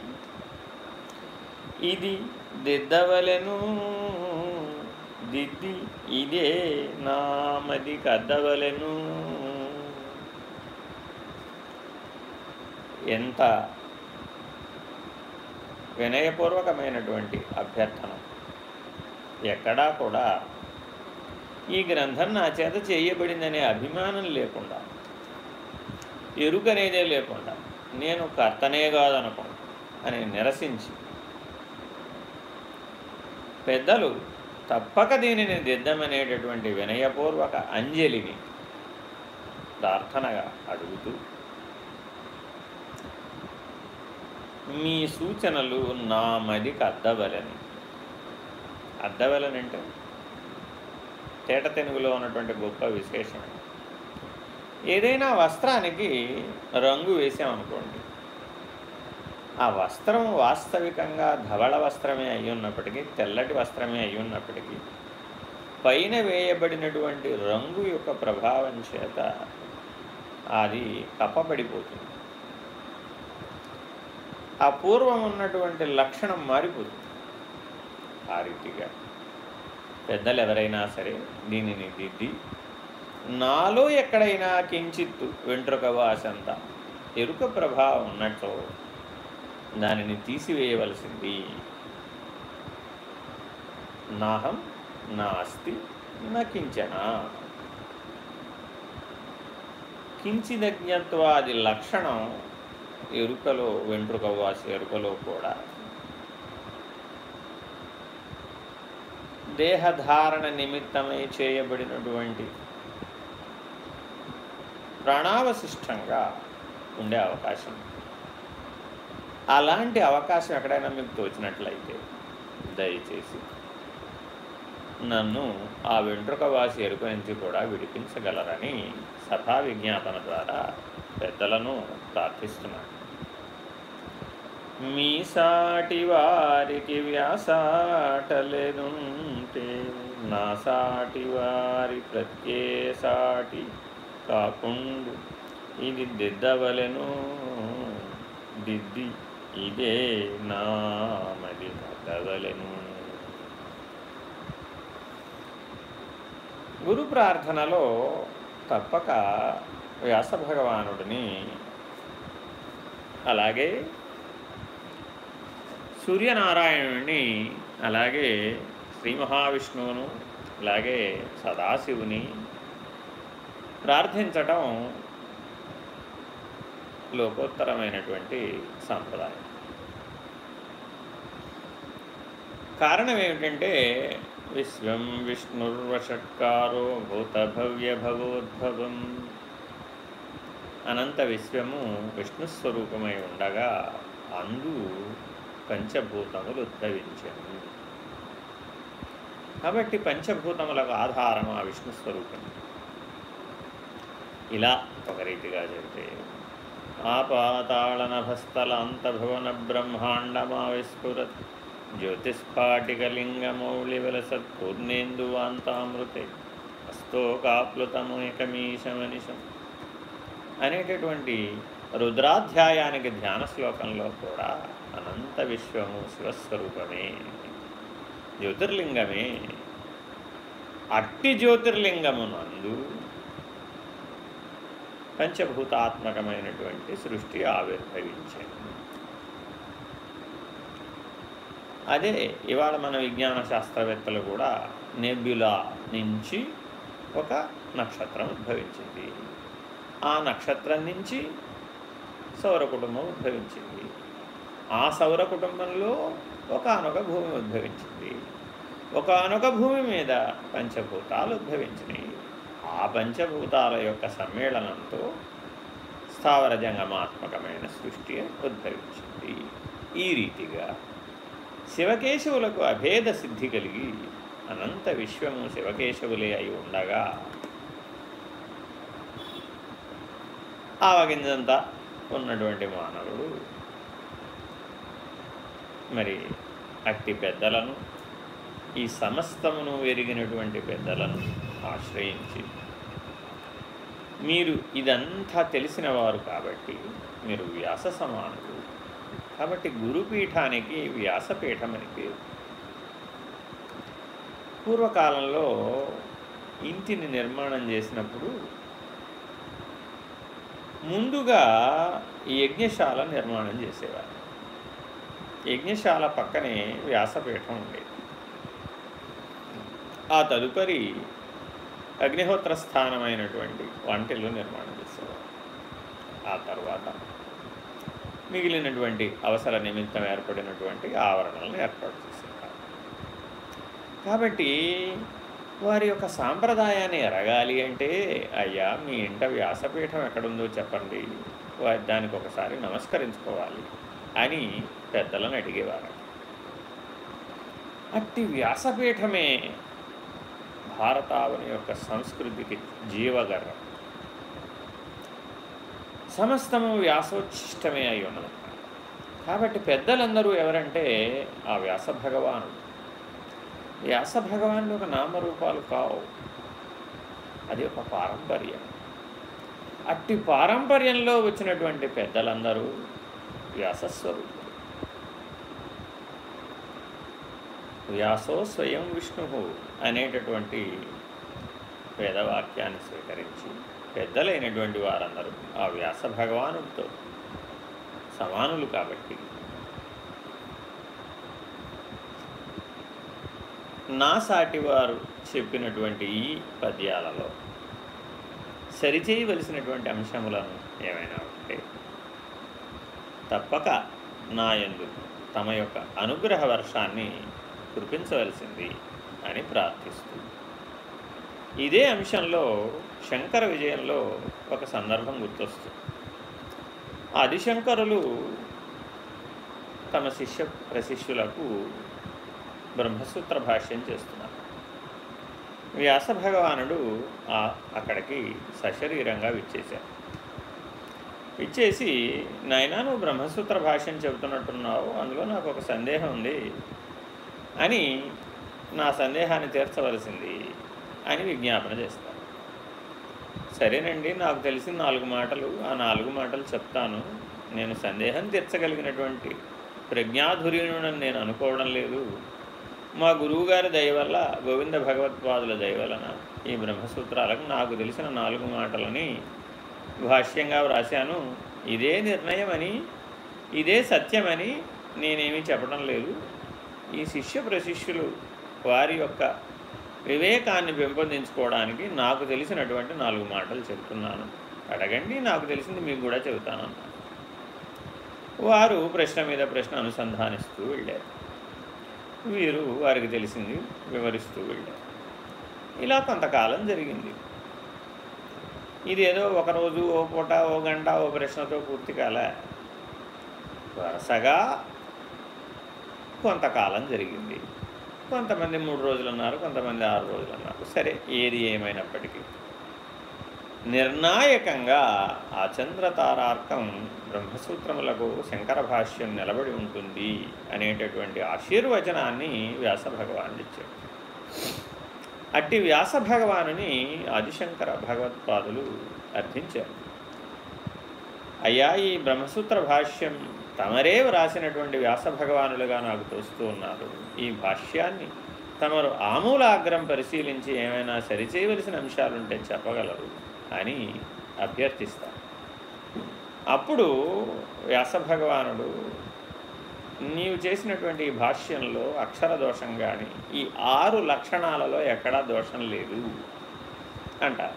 ఇది దిద్దవలెను దిద్ది ఇదే నామది కద్దవలెను. ఎంత వినయపూర్వకమైనటువంటి అభ్యర్థన. ఎక్కడా కూడా ఈ గ్రంథం నా చేత చేయబడిందనే అభిమానం లేకుండా ఎరుకనేదే లేకుండా నేను కర్తనే కాదనుకో అని నిరసించి పెద్దలు తప్పక దీనిని దిద్దమనేటటువంటి వినయపూర్వక అంజలిని ప్రార్థనగా అడుగుతూ మీ సూచనలు నా మదికి అద్దవలని అద్దవలనంటే తేట తెనుగులో ఉన్నటువంటి గొప్ప విశేషం. ఏదైనా వస్త్రానికి రంగు వేసామనుకోండి ఆ వస్త్రం వాస్తవికంగా ధవళ వస్త్రమే అయి ఉన్నప్పటికీ తెల్లటి వస్త్రమే అయి ఉన్నప్పటికీ పైన వేయబడినటువంటి రంగు యొక్క ప్రభావం చేత అది కప్పబడిపోతుంది. ఆ పూర్వం ఉన్నటువంటి లక్షణం మారిపోతుంది. ఆ రీతిగా పెద్దలు ఎవరైనా సరే దీనిని దిద్ది నాలో ఎక్కడైనా కించిత్తు వెంట్రుక వాసంత ఎరుక ప్రభావం ఉన్నట్టు దానిని తీసివేయవలసింది. నాహం నాస్తి నకించన కించిదజ్ఞత్వాది లక్షణం ఎరుకలో వెంట్రుక వాసి ఎరుకలో కూడా. దేహధారణ నిమిత్తమై చేయబడినటువంటి ప్రాణావశిష్టంగా ఉండే అవకాశం. అలాంటి అవకాశం ఎక్కడైనా మీకు తోచినట్లయితే దయచేసి నన్ను ఆ వెంట్రుక వాసి ఎరుక నుంచి కూడా విడిపించగలరని సభా విజ్ఞాపన ద్వారా పెద్దలను ప్రార్థిస్తున్నాను మీ సాటి వారికి వ్యాసాటలేదుంటే నా సాటి వారి ప్రత్యేసాటి కాకుండు ఇది దిద్దవలెను దిద్ది ఇదే నామది కదవలెను. గురు ప్రార్థనలో తప్పక వ్యాస భగవానుడిని అలాగే సూర్యనారాయణుడిని అలాగే శ్రీ మహావిష్ణువును అలాగే సదాశివుని ప్రార్థించటం లోకోత్తరమైనటువంటి సాంప్రదాయం. కారణం ఏమిటంటే విశ్వం విష్ణుర్వషట్కారో భూతభవ్యభవోద్భవం. అనంత విశ్వము విష్ణుస్వరూపమై ఉండగా అందు పంచభూతములు ఉద్భవించను. కాబట్టి పంచభూతములకు ఆధారం ఆ విష్ణు స్వరూపం. ఇలా ఒక రీతిగా చెబితే ఆపాతాళనభస్థలాంతభువన బ్రహ్మాండమావిస్ఫురత్ జ్యోతిస్ఫాటికలింగమౌళివలసత్పూర్ణేందువాంతామృతే స్తోకాప్లుతమేకమీశమనిషం అనేటటువంటి రుద్రాధ్యాయానికి ధ్యాన శ్లోకంలో కూడా అనంత విశ్వము శివస్వరూపమే. జ్యోతిర్లింగమే. అట్టి జ్యోతిర్లింగమునందు పంచభూతాత్మకమైనటువంటి సృష్టి ఆవిర్భవించింది. అదే ఇవాళ మన విజ్ఞాన శాస్త్రవేత్తలు కూడా నెబ్యులా నుంచి ఒక నక్షత్రం ఉద్భవించింది. ఆ నక్షత్రం నుంచి సౌర కుటుంబం ఉద్భవించింది. ఆ సౌర కుటుంబంలో ఒక అనొక భూమి ఉద్భవించింది. ఒక అనొక భూమి మీద పంచభూతాలు ఉద్భవించినాయి. ఆ పంచభూతాల యొక్క సమ్మేళనంతో స్థావర జంగమాత్మకమైన సృష్టి ఉద్భవించింది. ఈ రీతిగా శివకేశవులకు అభేద సిద్ధి కలిగి అనంత విశ్వము శివకేశవులే అయి ఉండగా ఆవగింజంతా ఉన్నటువంటి మానవుడు మరి అట్టి పెద్దలను ఈ సమస్తమును ఎరిగినటువంటి పెద్దలను ఆశ్రయించి మీరు ఇదంతా తెలిసిన వారు కాబట్టి మీరు వ్యాస సమానులు. కాబట్టి గురుపీఠానికి వ్యాసపీఠం అని పేరు పూర్వకాలంలో ఇంటిని నిర్మాణం చేసినప్పుడు ముందుగా యజ్ఞశాల నిర్మాణం చేసేవారు. యజ్ఞశాల పక్కనే వ్యాసపీఠం ఉండేది. ఆ తదుపరి అగ్నిహోత్ర స్థానమైనటువంటి వంటలు నిర్మాణం చేసేవారు. ఆ తర్వాత మిగిలినటువంటి అవసర నిమిత్తం ఏర్పడినటువంటి ఆవరణలను ఏర్పాటు చేసేవారు. కాబట్టి వారి యొక్క సాంప్రదాయాన్ని ఎరగాలి అంటే అయ్యా మీ ఇంట వ్యాసపీఠం ఎక్కడుందో చెప్పండి. వారి దానికి ఒకసారి నమస్కరించుకోవాలి అని పెద్దలను అడిగేవారు. అట్టి వ్యాసపీఠమే భారతావని యొక్క సంస్కృతికి జీవగర్వం. సమస్తము వ్యాసోచ్ఛిష్టమే అయి ఉన్నది. కాబట్టి పెద్దలందరూ ఎవరంటే ఆ వ్యాస భగవానుడు. వ్యాస భగవానులు ఒక నామరూపాలు కావు. అది ఒక పారంపర్యం. అట్టి పారంపర్యంలో వచ్చినటువంటి పెద్దలందరూ వ్యాసస్వరూపులు. వ్యాసో స్వయం విష్ణు అనేటటువంటి వేదవాక్యాన్ని స్వీకరించి పెద్దలైనటువంటి వారందరూ ఆ వ్యాస భగవానుడితో సమానులు కాబట్టి నా సాటివారు చెప్పినటువంటి ఈ పద్యాలలో సరిచేయవలసినటువంటి అంశములను ఏమైనా ఉంటే తప్పక నా ఎందు తమ యొక్క అనుగ్రహ వర్షాన్ని కురిపించవలసింది అని ప్రార్థిస్తూ. ఇదే అంశంలో శంకర విజయంలో ఒక సందర్భం గుర్తొస్తుంది. ఆదిశంకరులు తమ శిష్య ప్రశిష్యులకు బ్రహ్మసూత్ర భాష్యం చేస్తున్నారు. వ్యాస భగవానుడు అక్కడికి సశరీరంగా విచ్చేశారు విచ్చేసి నాయనా నువ్వు బ్రహ్మసూత్ర భాష్యం చెబుతున్నట్టున్నావు అందులో నాకు ఒక సందేహం ఉంది అని నా సందేహాన్ని తీర్చవలసింది అని విజ్ఞాపన చేస్తాను సరేనండి నాకు తెలిసిన నాలుగు మాటలు ఆ నాలుగు మాటలు చెప్తాను. నేను సందేహం తీర్చగలిగినటువంటి ప్రజ్ఞాధుర్యుడు నేను అనుకోవడం లేదు. మా గురువుగారి దయ వల్ల గోవింద భగవత్పాదుల దయ వలన ఈ బ్రహ్మసూత్రాలకు నాకు తెలిసిన నాలుగు మాటలని భాష్యంగా వ్రాశాను. ఇదే నిర్ణయమని ఇదే సత్యమని నేనేమీ చెప్పడం లేదు. ఈ శిష్య ప్రశిష్యులు వారి యొక్క వివేకాన్ని పెంపొందించుకోవడానికి నాకు తెలిసినటువంటి నాలుగు మాటలు చెబుతున్నాను. అడగండి నాకు తెలిసింది మీకు కూడా చెబుతాను వారు ప్రశ్న మీద ప్రశ్న అనుసంధానిస్తూ వెళ్ళారు. వీరు వారికి తెలిసింది వివరిస్తూ వెళ్ళారు ఇలా కొంతకాలం జరిగింది. ఇదేదో ఒకరోజు ఓ పూట ఓ గంట ఓ ప్రశ్నతో పూర్తి కాల. వరుసగా కొంతకాలం జరిగింది. కొంతమంది మూడు రోజులు అన్నారు కొంతమంది ఆరు రోజులు అన్నారు. సరే ఏది ఏమైనప్పటికీ. నిర్ణాయకంగా ఆ చంద్రతారార్కం బ్రహ్మసూత్రములకు శంకర భాష్యం నిలబడి ఉంటుంది అనేటటువంటి ఆశీర్వచనాన్ని వ్యాస భగవాన్ ఇచ్చాడు. అట్టి వ్యాస భగవానుని ఆదిశంకర భగవత్పాదులు అర్థించారు. అయ్యా ఈ బ్రహ్మసూత్ర భాష్యం తమరే వ్రాసినటువంటి వ్యాస భగవానులుగా నాకు తోస్తూ ఉన్నారు. ఈ భాష్యాన్ని తమరు ఆమూలాగ్రం పరిశీలించి ఏమైనా సరిచేయవలసిన అంశాలుంటే చెప్పగలరు. అని అభ్యర్థిస్తారు అప్పుడు వ్యాస భగవానుడు నీవు చేసినటువంటి భాష్యంలో అక్షర దోషం కానీ ఈ ఆరు లక్షణాలలో ఎక్కడా దోషం లేదు అంటారు.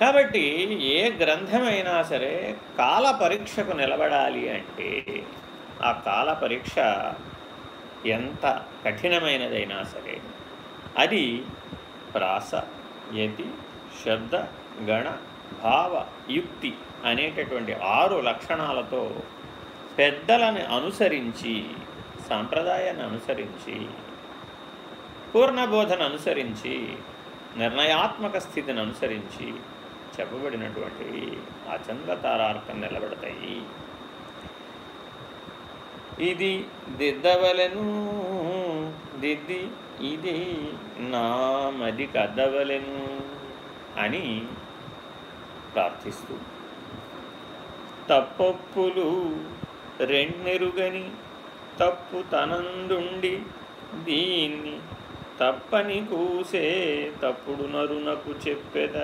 కాబట్టి ఏ గ్రంథమైనా సరే కాల పరీక్షకు నిలబడాలి అంటే ఆ కాల పరీక్ష ఎంత కఠినమైనదైనా సరే అది ప్రాస యతి శబ్ద గణ భావ యుక్తి అనేటటువంటి ఆరు లక్షణాలతో పెద్దలను అనుసరించి సాంప్రదాయాన్ని అనుసరించి పూర్ణబోధన అనుసరించి నిర్ణయాత్మక స్థితిని అనుసరించి చెప్పబడినటువంటివి అచంద తారార్కం నిలబడతాయి. ఇది దిద్దవలను దిద్ది ఇది నామది కదవలను. అని ప్రార్థిస్తూ. తప్పొప్పులు రెండెరుగని తప్పు తనందుండి దీన్ని తప్పని కూసే తప్పుడు నరునకు చెప్పెద.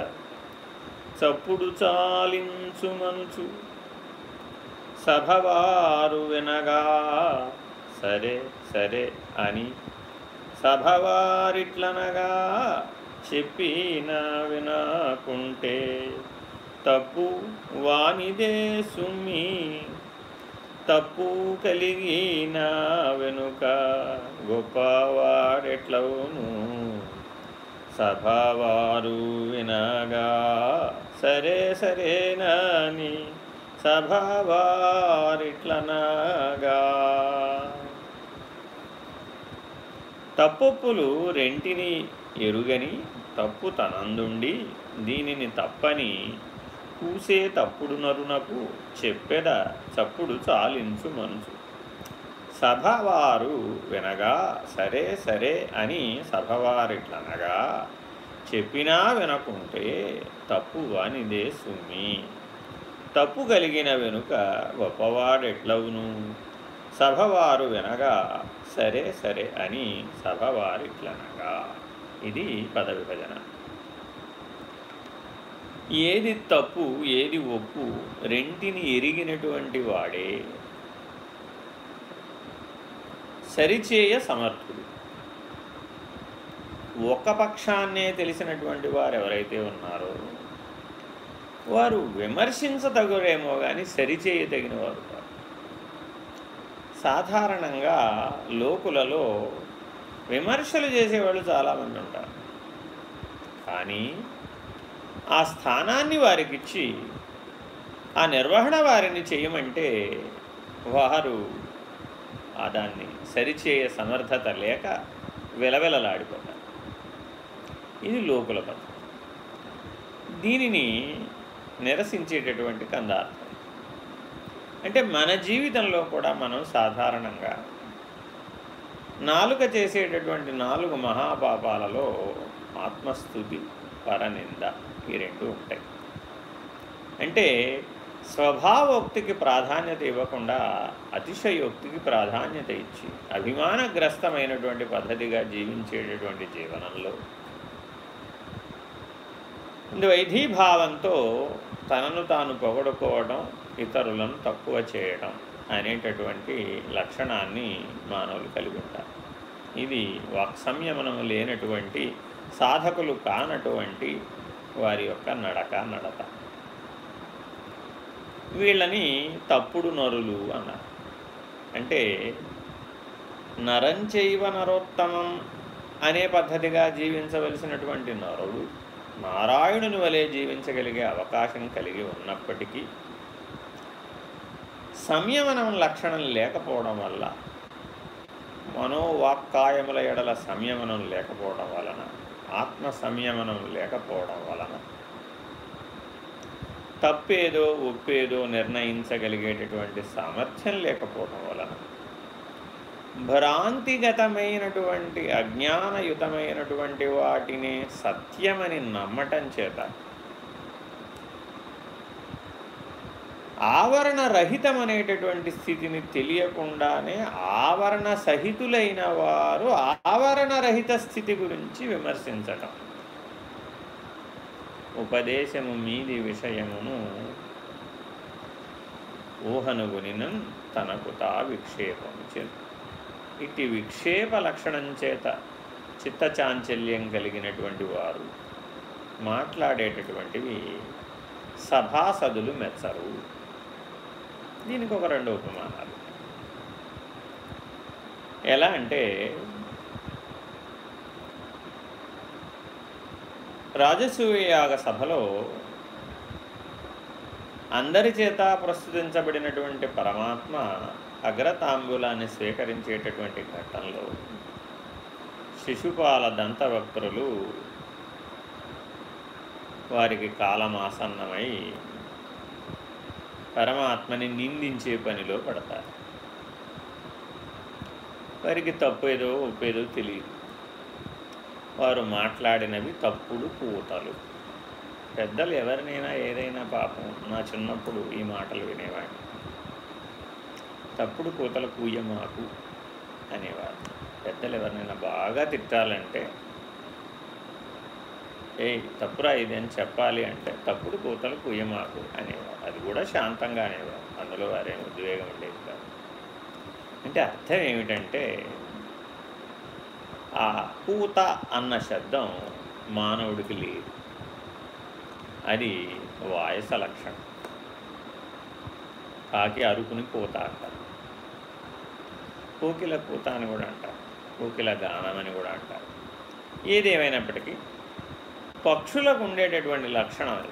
చప్పుడు చాలించు మనుచు సభవారు వినగా సరే సరే అని సభవారిట్లనగా చెప్పినా వినకుంటే తప్పు వానిదే సుమ్మి. తప్పు కలిగిన వెనుక గొప్పవాడెట్లవును? సభవారు వినగా సరే సరేనని సభావారిట్లనగా. తప్పొప్పులు రెంటిని ఎరుగని తప్పు తనందుండి దీనిని తప్పని కూసే తప్పుడు నరునకు చెప్పెద చప్పుడు చాలించు మనసు. సభవారు వినగా సరే సరే అని సభవారిట్లనగా చెప్పినా వినకుంటే తప్పు అనిదే సుమి తప్పు కలిగిన వెనుక గొప్పవాడెట్లవును? సభవారు వినగా సరే సరే అని సభవారిట్లనగా. ఇది పద విభజన ఏది తప్పు ఏది ఒప్పు రెంటిని ఎరిగినటువంటి వాడే సరిచేయ సమర్థుడు. ఒక పక్షాన్నే తెలిసినటువంటి వారు ఎవరైతే ఉన్నారో వారు విమర్శించదగురేమో కానీ సరిచేయదగిన వారు సాధారణంగా లోకులలో విమర్శలు చేసేవాళ్ళు చాలామంది ఉంటారు. కానీ ఆ స్థానాన్ని వారికిచ్చి ఆ నిర్వహణ వారిని చేయమంటే వారు ఆ దాన్ని సరిచేయ సమర్థత లేక విలవిలలాడిపోతారు. ఇది లోకుల పద్ధతి దీనిని నిరసించేటటువంటి కందార్థం. అంటే మన జీవితంలో కూడా మనం సాధారణంగా నాలుక చేసేటటువంటి నాలుగు మహాపాపాలలో ఆత్మస్థుతి పరనింద ఈ రెండు ఉంటాయి. అంటే స్వభావోక్తికి ప్రాధాన్యత ఇవ్వకుండా అతిశయోక్తికి ప్రాధాన్యత ఇచ్చి అభిమానగ్రస్తమైనటువంటి పద్ధతిగా జీవించేటటువంటి జీవనంలో వైధీభావంతో తనను తాను పొగడుకోవడం ఇతరులను తక్కువ చేయడం అనేటటువంటి లక్షణాన్ని మానవులు కలిగి ఉంటారు. ఇది వాక్ సంయమనం లేనటువంటి సాధకులు కానటువంటి వారి యొక్క నడక నడత. వీళ్ళని తప్పుడు నరులు అన్నారు. అంటే నరంచైవ నరోత్తమం అనే పద్ధతిగా జీవించవలసినటువంటి నరుడు నారాయణుని వలె జీవించగలిగే అవకాశం కలిగి ఉన్నప్పటికీ సంయమనం లక్షణం లేకపోవడం వల్ల మనోవాక్కాయముల ఎడల సంయమనం లేకపోవడం వలన ఆత్మ సంయమనం లేకపోవడం వలన తప్పేదో ఒప్పేదో నిర్ణయించగలిగేటటువంటి సామర్థ్యం లేకపోవడం వలన భ్రాంతిగతమైనటువంటి అజ్ఞానయుతమైనటువంటి వాటిని సత్యమని నమ్మటం చేత ఆవరణ రహితం అనేటటువంటి స్థితిని తెలియకుండానే ఆవరణ సహితులైన వారు ఆవరణ రహిత స్థితి గురించి విమర్శించటం. ఉపదేశము మీది విషయమును ఊహనుగునిన తనకు తా విక్షేపం చేత ఇట్టి విక్షేప లక్షణం చేత చిత్తచాంచల్యం కలిగినటువంటి వారు మాట్లాడేటటువంటివి సభాసదులు మెచ్చరు. దీనికి ఒక రెండు ఉపమానాలు. ఎలా అంటే రాజసూయాగ సభలో అందరి చేత ప్రస్తుతించబడినటువంటి పరమాత్మ అగ్రతాంబూలాన్ని స్వీకరించేటటువంటి ఘట్టంలో శిశుపాల దంతవక్తులు వారికి కాలమాసన్నమై పరమాత్మని నిందించే పనిలో పడతారు. వారికి తప్పు ఏదో ఒప్పేదో తెలియదు. వారు మాట్లాడినవి తప్పుడు పూతలు. పెద్దలు ఎవరినైనా ఏదైనా పాపం నా చిన్నప్పుడు ఈ మాటలు వినేవాడిని. తప్పుడు కూతలు కూయ మాకు అనేవారు. పెద్దలు ఎవరినైనా బాగా తిట్టాలంటే ఏ తప్పురా ఇది అని చెప్పాలి అంటే తప్పుడు కూతలు కుయ్యమాకు అనేవారు అది కూడా శాంతంగా అనేవారు అందులో వారేం ఉద్వేగం ఉండేది కాదు. అంటే అర్థం ఏమిటంటే ఆ కూత అన్న శబ్దం మానవుడికి లేదు. అది వాయస లక్షణం. కాకి అరుకుని పూత అంటారు. కోకిల కూత అని కూడా అంటారు. కోకిల గానం అని కూడా అంటారు. ఏదేమైనప్పటికీ పక్షులకు ఉండేటటువంటి లక్షణం అది.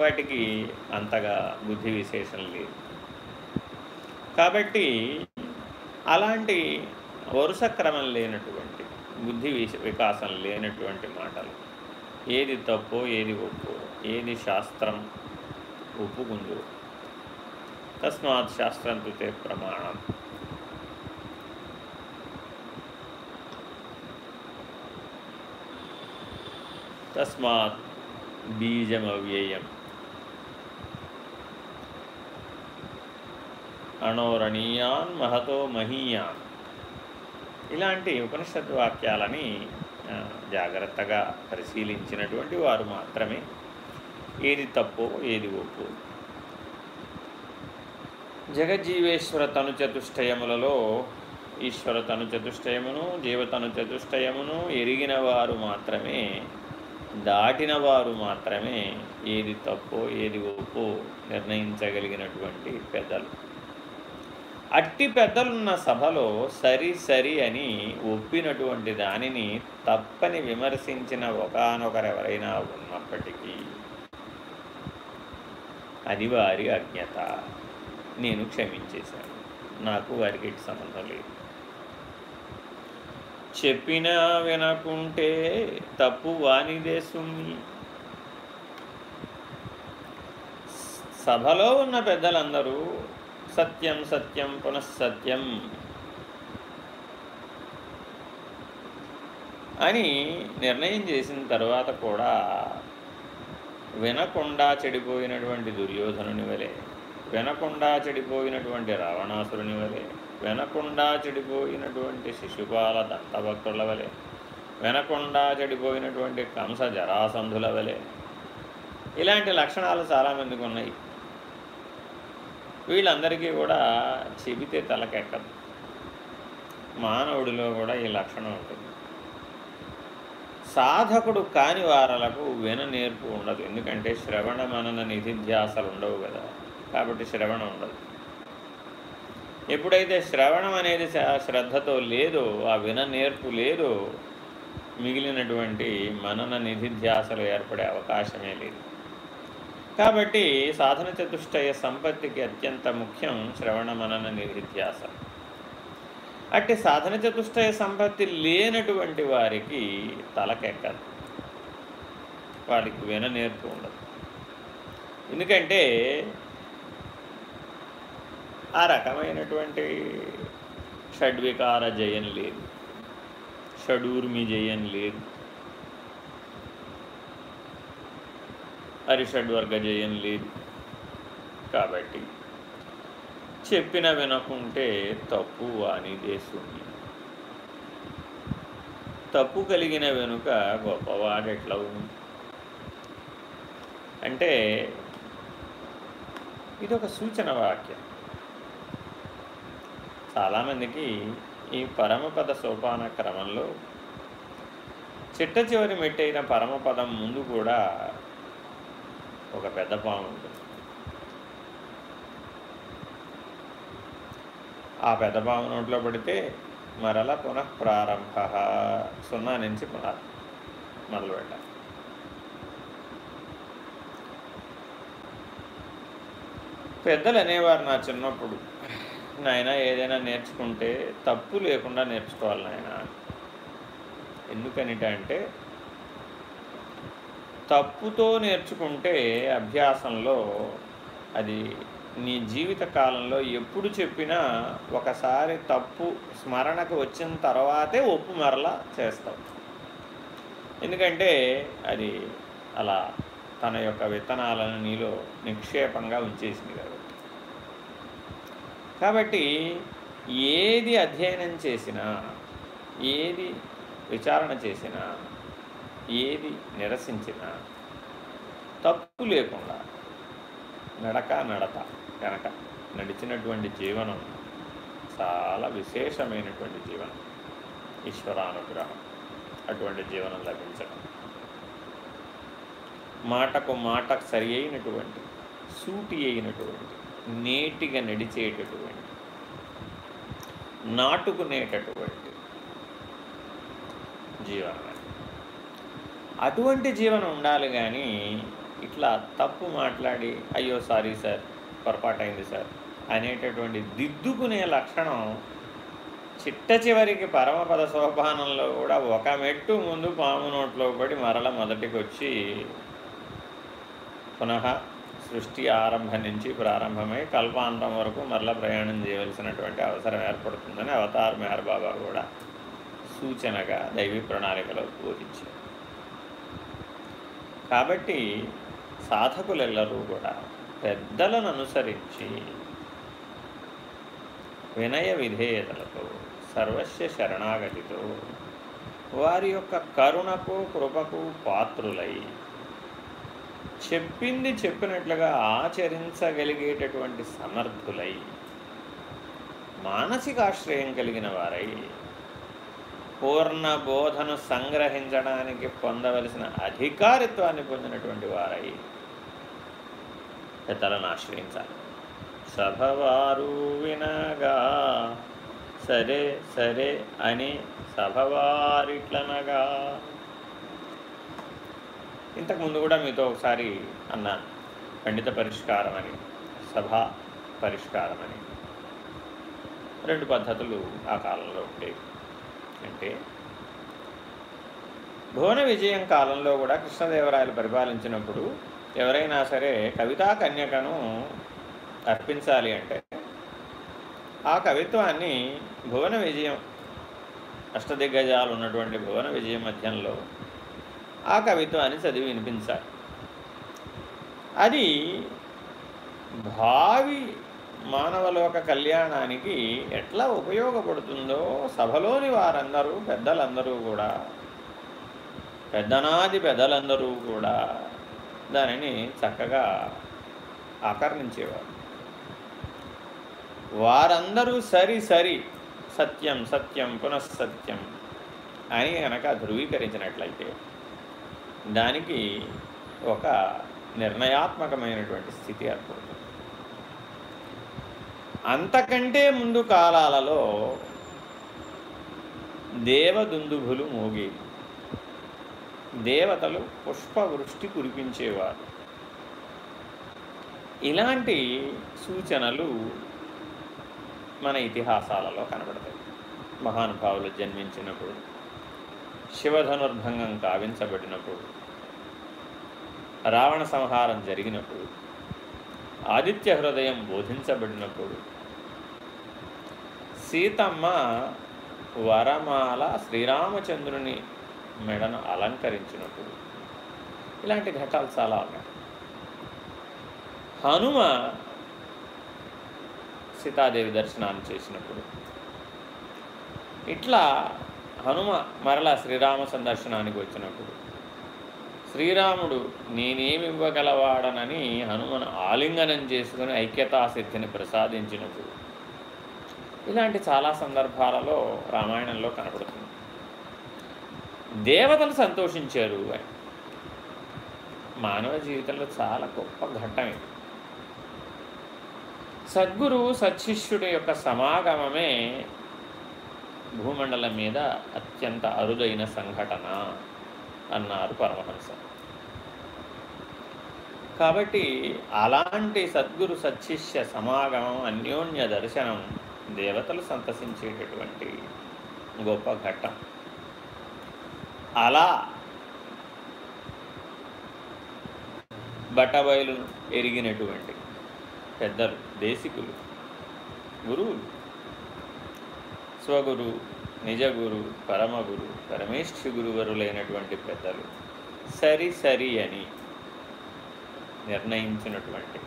వాటికి అంతగా బుద్ధి విశేషం లేదు. కాబట్టి అలాంటి వరుస క్రమం లేనటువంటి బుద్ధి వికాసం లేనటువంటి మాటలు ఏది తప్పో ఏది ఒప్పో ఏది శాస్త్రం ఒప్పుకుందో తస్మాత్ శాస్త్రం తుతే ప్రమాణం. తస్మాత్ బీజమవ్యయం అణోరణీయాన్ మహతో మహీయాన్ ఇలాంటి ఉపనిషత్ వాక్యాలని జాగ్రత్తగా పరిశీలించినటువంటి వారు మాత్రమే ఏది తప్పో ఏది ఒప్పు. జగజ్జీవేశ్వర తను చతుష్టయములలో ఈశ్వర తను చతుష్టయమును జీవతను చతుష్టయమును ఎరిగిన వారు మాత్రమే దాటిన వారు మాత్రమే ఏది తప్పో ఏది ఒప్పో నిర్ణయించగలిగినటువంటి పెద్దలు. అట్టి పెద్దలున్న సభలో సరి సరి అని ఒప్పినటువంటి దానిని తప్పని విమర్శించిన ఒకనొకరెవరైనా ఉన్నప్పటికీ అది వారి అజ్ఞత. నేను క్షమించేశాను. నాకు వారికి సంబంధం లేదు. చెప్పినా వినకుంటే తప్పు వానిదే సుమ్మి. సభలో ఉన్న పెద్దలందరూ సత్యం సత్యం పునఃసత్యం అని నిర్ణయం చేసిన తర్వాత కూడా వినకుండా చెడిపోయినటువంటి దుర్యోధనుని వలె వినకుండా చెడిపోయినటువంటి రావణాసురుని వలె వెనకుండా చెడిపోయినటువంటి శిశుపాల దత్తభక్తుల వలె వెనకుండా చెడిపోయినటువంటి కంస జరాసంధుల వలె. ఇలాంటి లక్షణాలు చాలామందికి ఉన్నాయి. వీళ్ళందరికీ కూడా చెబితే తలకెక్కదు. మానవుడిలో కూడా ఈ లక్షణం ఉంటుంది. సాధకుడు కాని వారలకు విన నేర్పు ఉండదు. ఎందుకంటే శ్రవణ మనన నిధిధ్యాసలు ఉండవు కదా. కాబట్టి శ్రవణం ఉండదు. ఎప్పుడైతే శ్రవణం అనేది శ్రద్ధతో లేదో ఆ విన నేర్పు లేదో మిగిలినటువంటి మనన నిధిధ్యాసలు ఏర్పడే అవకాశమే లేదు. కాబట్టి సాధన చతుష్టయ సంపత్తికి అత్యంత ముఖ్యం శ్రవణ మనన నిధిధ్యాస అట్టి సాధన చతుష్టయ సంపత్తి లేనటువంటి వారికి తలకెక్కదు వారికి విన నేర్పు ఉండదు. ఎందుకంటే ఆ రకమైనటువంటి షడ్వికార జయం లేదు. షడూర్మి జయం లేదు. హరిషడ్వర్గ జయం లేదు. కాబట్టి చెప్పిన వినకుంటే తప్పు అని శూన్యం తప్పు కలిగిన వెనుక గొప్పవాడెట్లా ఉంది? అంటే ఇది ఒక సూచన వాక్యం. చాలామందికి ఈ పరమపద సోపాన క్రమంలో చిట్ట చివరి మెట్టైన పరమపదం ముందు కూడా ఒక పెద్ద పాము ఉంటుంది. ఆ పెద్ద పాము నోట్లో పడితే మరలా పునః ప్రారంభ సున్నా నుంచి పునః మొదలు పెట్టాలి పెద్దలు అనేవారు నా చిన్నప్పుడు నాయన ఏదైనా నేర్చుకుంటే తప్పు లేకుండా నేర్చుకోవాలి నాయన. ఎందుకనిట అంటే తప్పుతో నేర్చుకుంటే అభ్యాసంలో అది నీ జీవిత కాలంలో ఎప్పుడు చెప్పినా ఒకసారి తప్పు స్మరణకు వచ్చిన తర్వాతే ఒప్పు మరలా చేస్తావు. ఎందుకంటే అది అలా తన యొక్క విత్తనాలను నీలో నిక్షేపంగా ఉంచేసింది కదా. కాబట్టి ఏది అధ్యయనం చేసినా ఏది విచారణ చేసినా ఏది నిరసించినా తప్పు లేకుండా నడక నడత కనుక నడిచినటువంటి జీవనం చాలా విశేషమైనటువంటి జీవనం. ఈశ్వరానుగ్రహం అటువంటి జీవనం లభించడం. మాటకు మాట సరి అయినటువంటి సూటి అయినటువంటి నేటిగా నడిచేటటువంటి నాటుకునేటటువంటి జీవనం అటువంటి జీవనం ఉండాలి కానీ ఇట్లా తప్పు మాట్లాడి అయ్యో సారీ సార్ పొరపాటైంది సార్ అనేటటువంటి దిద్దుకునే లక్షణం చిట్ట చివరికి పరమపద సోపానంలో కూడా ఒక మెట్టు ముందు పాము నోట్లో పడి మరల మొదటికి వచ్చి పునః సృష్టి ఆరంభం నుంచి ప్రారంభమై కల్పాంతం వరకు మరల ప్రయాణం చేయవలసినటువంటి అవసరం ఏర్పడుతుందని అవతార్ మేర్ బాబా కూడా సూచనగా దైవీ ప్రణాళికలో బోధించారు. కాబట్టి సాధకులెల్లరూ కూడా పెద్దలను అనుసరించి వినయ విధేయతలతో సర్వస్వ శరణాగతితో వారి యొక్క కరుణకు కృపకు పాత్రులై చెప్పింది చెప్పినట్లుగా ఆచరించగలిగేటటువంటి సమర్థులై మానసిక ఆశ్రయం కలిగిన వారై పూర్ణ బోధను సంగ్రహించడానికి పొందవలసిన అధికారిత్వాన్ని పొందినటువంటి వారై పెద్దలను ఆశ్రయించాలి. సభవారు వినగా సరే సరే అని సభవారిట్లనగా ఇంతకుముందు కూడా మీతో ఒకసారి అన్నాను. పండిత పరిష్కారం అని సభా పరిష్కారం అని రెండు పద్ధతులు ఆ కాలంలో ఉండేవి. అంటే భువన విజయం కాలంలో కూడా కృష్ణదేవరాయలు పరిపాలించినప్పుడు ఎవరైనా సరే కవితా కన్యకను అర్పించాలి అంటే ఆ కవిత్వాన్ని భువన విజయం అష్టదిగ్గజాలు ఉన్నటువంటి భువన విజయం మధ్యంలో ఆ కవిత్వాన్ని చదివి వినిపించాలి. అది భావి మానవలోక కళ్యాణానికి ఎట్లా ఉపయోగపడుతుందో సభలోని వారందరూ పెద్దలందరూ కూడా పెద్దనాది పెద్దలందరూ కూడా దానిని చక్కగా ఆకర్ణించేవారు. వారందరూ సరి సరి సత్యం సత్యం పునఃసత్యం అని కనుక ధృవీకరించినట్లయితే దానికి ఒక నిర్ణయాత్మకమైనటువంటి స్థితి ఏర్పడుతుంది. అంతకంటే ముందు కాలాలలో దేవదుందుభులు మోగి దేవతలు పుష్పవృష్టి కురిపించేవారు. ఇలాంటి సూచనలు మన ఇతిహాసాలలో కనబడతాయి. మహానుభావులు జన్మించినప్పుడు శివధనుర్భంగం కావించబడినప్పుడు రావణ సంహారం జరిగినప్పుడు ఆదిత్య హృదయం బోధించబడినప్పుడు సీతమ్మ వరమాల శ్రీరామచంద్రుని మెడను అలంకరించినప్పుడు ఇలాంటి ఘటాలు చాలా ఉన్నాయి. హనుమ సీతాదేవి దర్శనాన్ని చేసినప్పుడు ఇట్లా హనుమ మరలా శ్రీరామ సందర్శనానికి వచ్చినప్పుడు శ్రీరాముడు నేనేమివ్వగలవాడనని హనుమను ఆలింగనం చేసుకుని ఐక్యతాసిద్ధిని ప్రసాదించినప్పుడు ఇలాంటి చాలా సందర్భాలలో రామాయణంలో కనపడుతుంది. దేవతలు సంతోషించారు అని. మానవ జీవితంలో చాలా గొప్ప ఘట్టం ఇది. సద్గురువు సత్శిష్యుడి యొక్క సమాగమమే భూమండలం మీద అత్యంత అరుదైన సంఘటన అన్నారు పరమహంస. కాబట్టి అలాంటి సద్గురు సత్శిష్య సమాగమం అన్యోన్య దర్శనం దేవతలు సంతసించేటటువంటి గొప్ప ఘట్టం. అలా బట్టబయలు ఎరిగినటువంటి పెద్దలు దేశికులు గురువులు విశ్వగురు నిజగురు పరమగురు పరమేష్ఠి గురువరులైనటువంటి పెద్దలు సరి సరి అని నిర్ణయించినటువంటి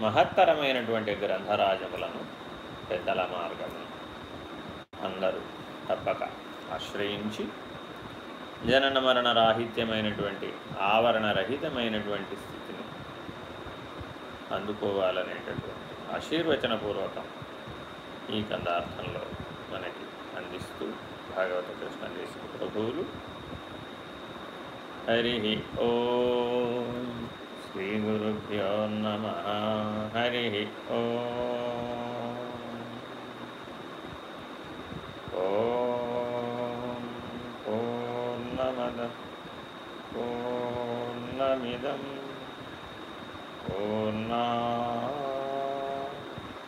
మహత్తరమైనటువంటి గ్రంథరాజములను పెద్దల మార్గము అందరూ తప్పక ఆశ్రయించి జనన మరణ రాహిత్యమైనటువంటి ఆవరణ రహితమైనటువంటి స్థితిని అందుకోవాలనేటటువంటి ఆశీర్వచనపూర్వకం ఈ కందార్థంలో మనకి అందిస్తూ భాగవత కృష్ణ చేసిన ప్రభువులు. హరి ఓ శ్రీ గురుభ్యో నమ. హరి ఓ. పూర్ణమద పూర్ణమిదం పూర్ణా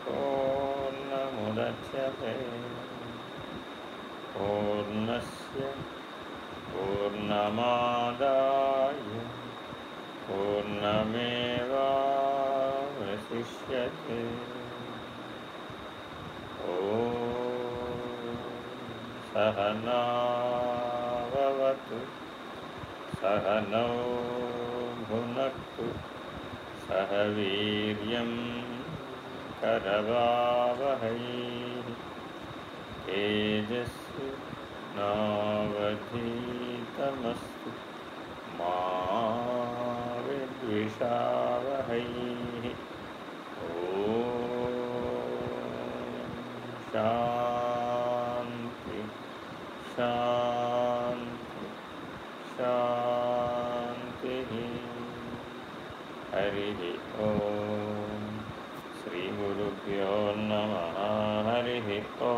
పూర్ణముద్యతే पूर्णस्य पूर्णमादाय पूर्णमेवावशिष्यते ॐ सहनावतु सहनौ भुनक्तु सह वीर्यं करवावहै तेजस्वी नावधीतमस्तु मा विद्विषावहैः ॐ शान्ति शान्ति शान्तिः। हरिः ॐ श्रीगुरुभ्यो नमः हरिः ॐ।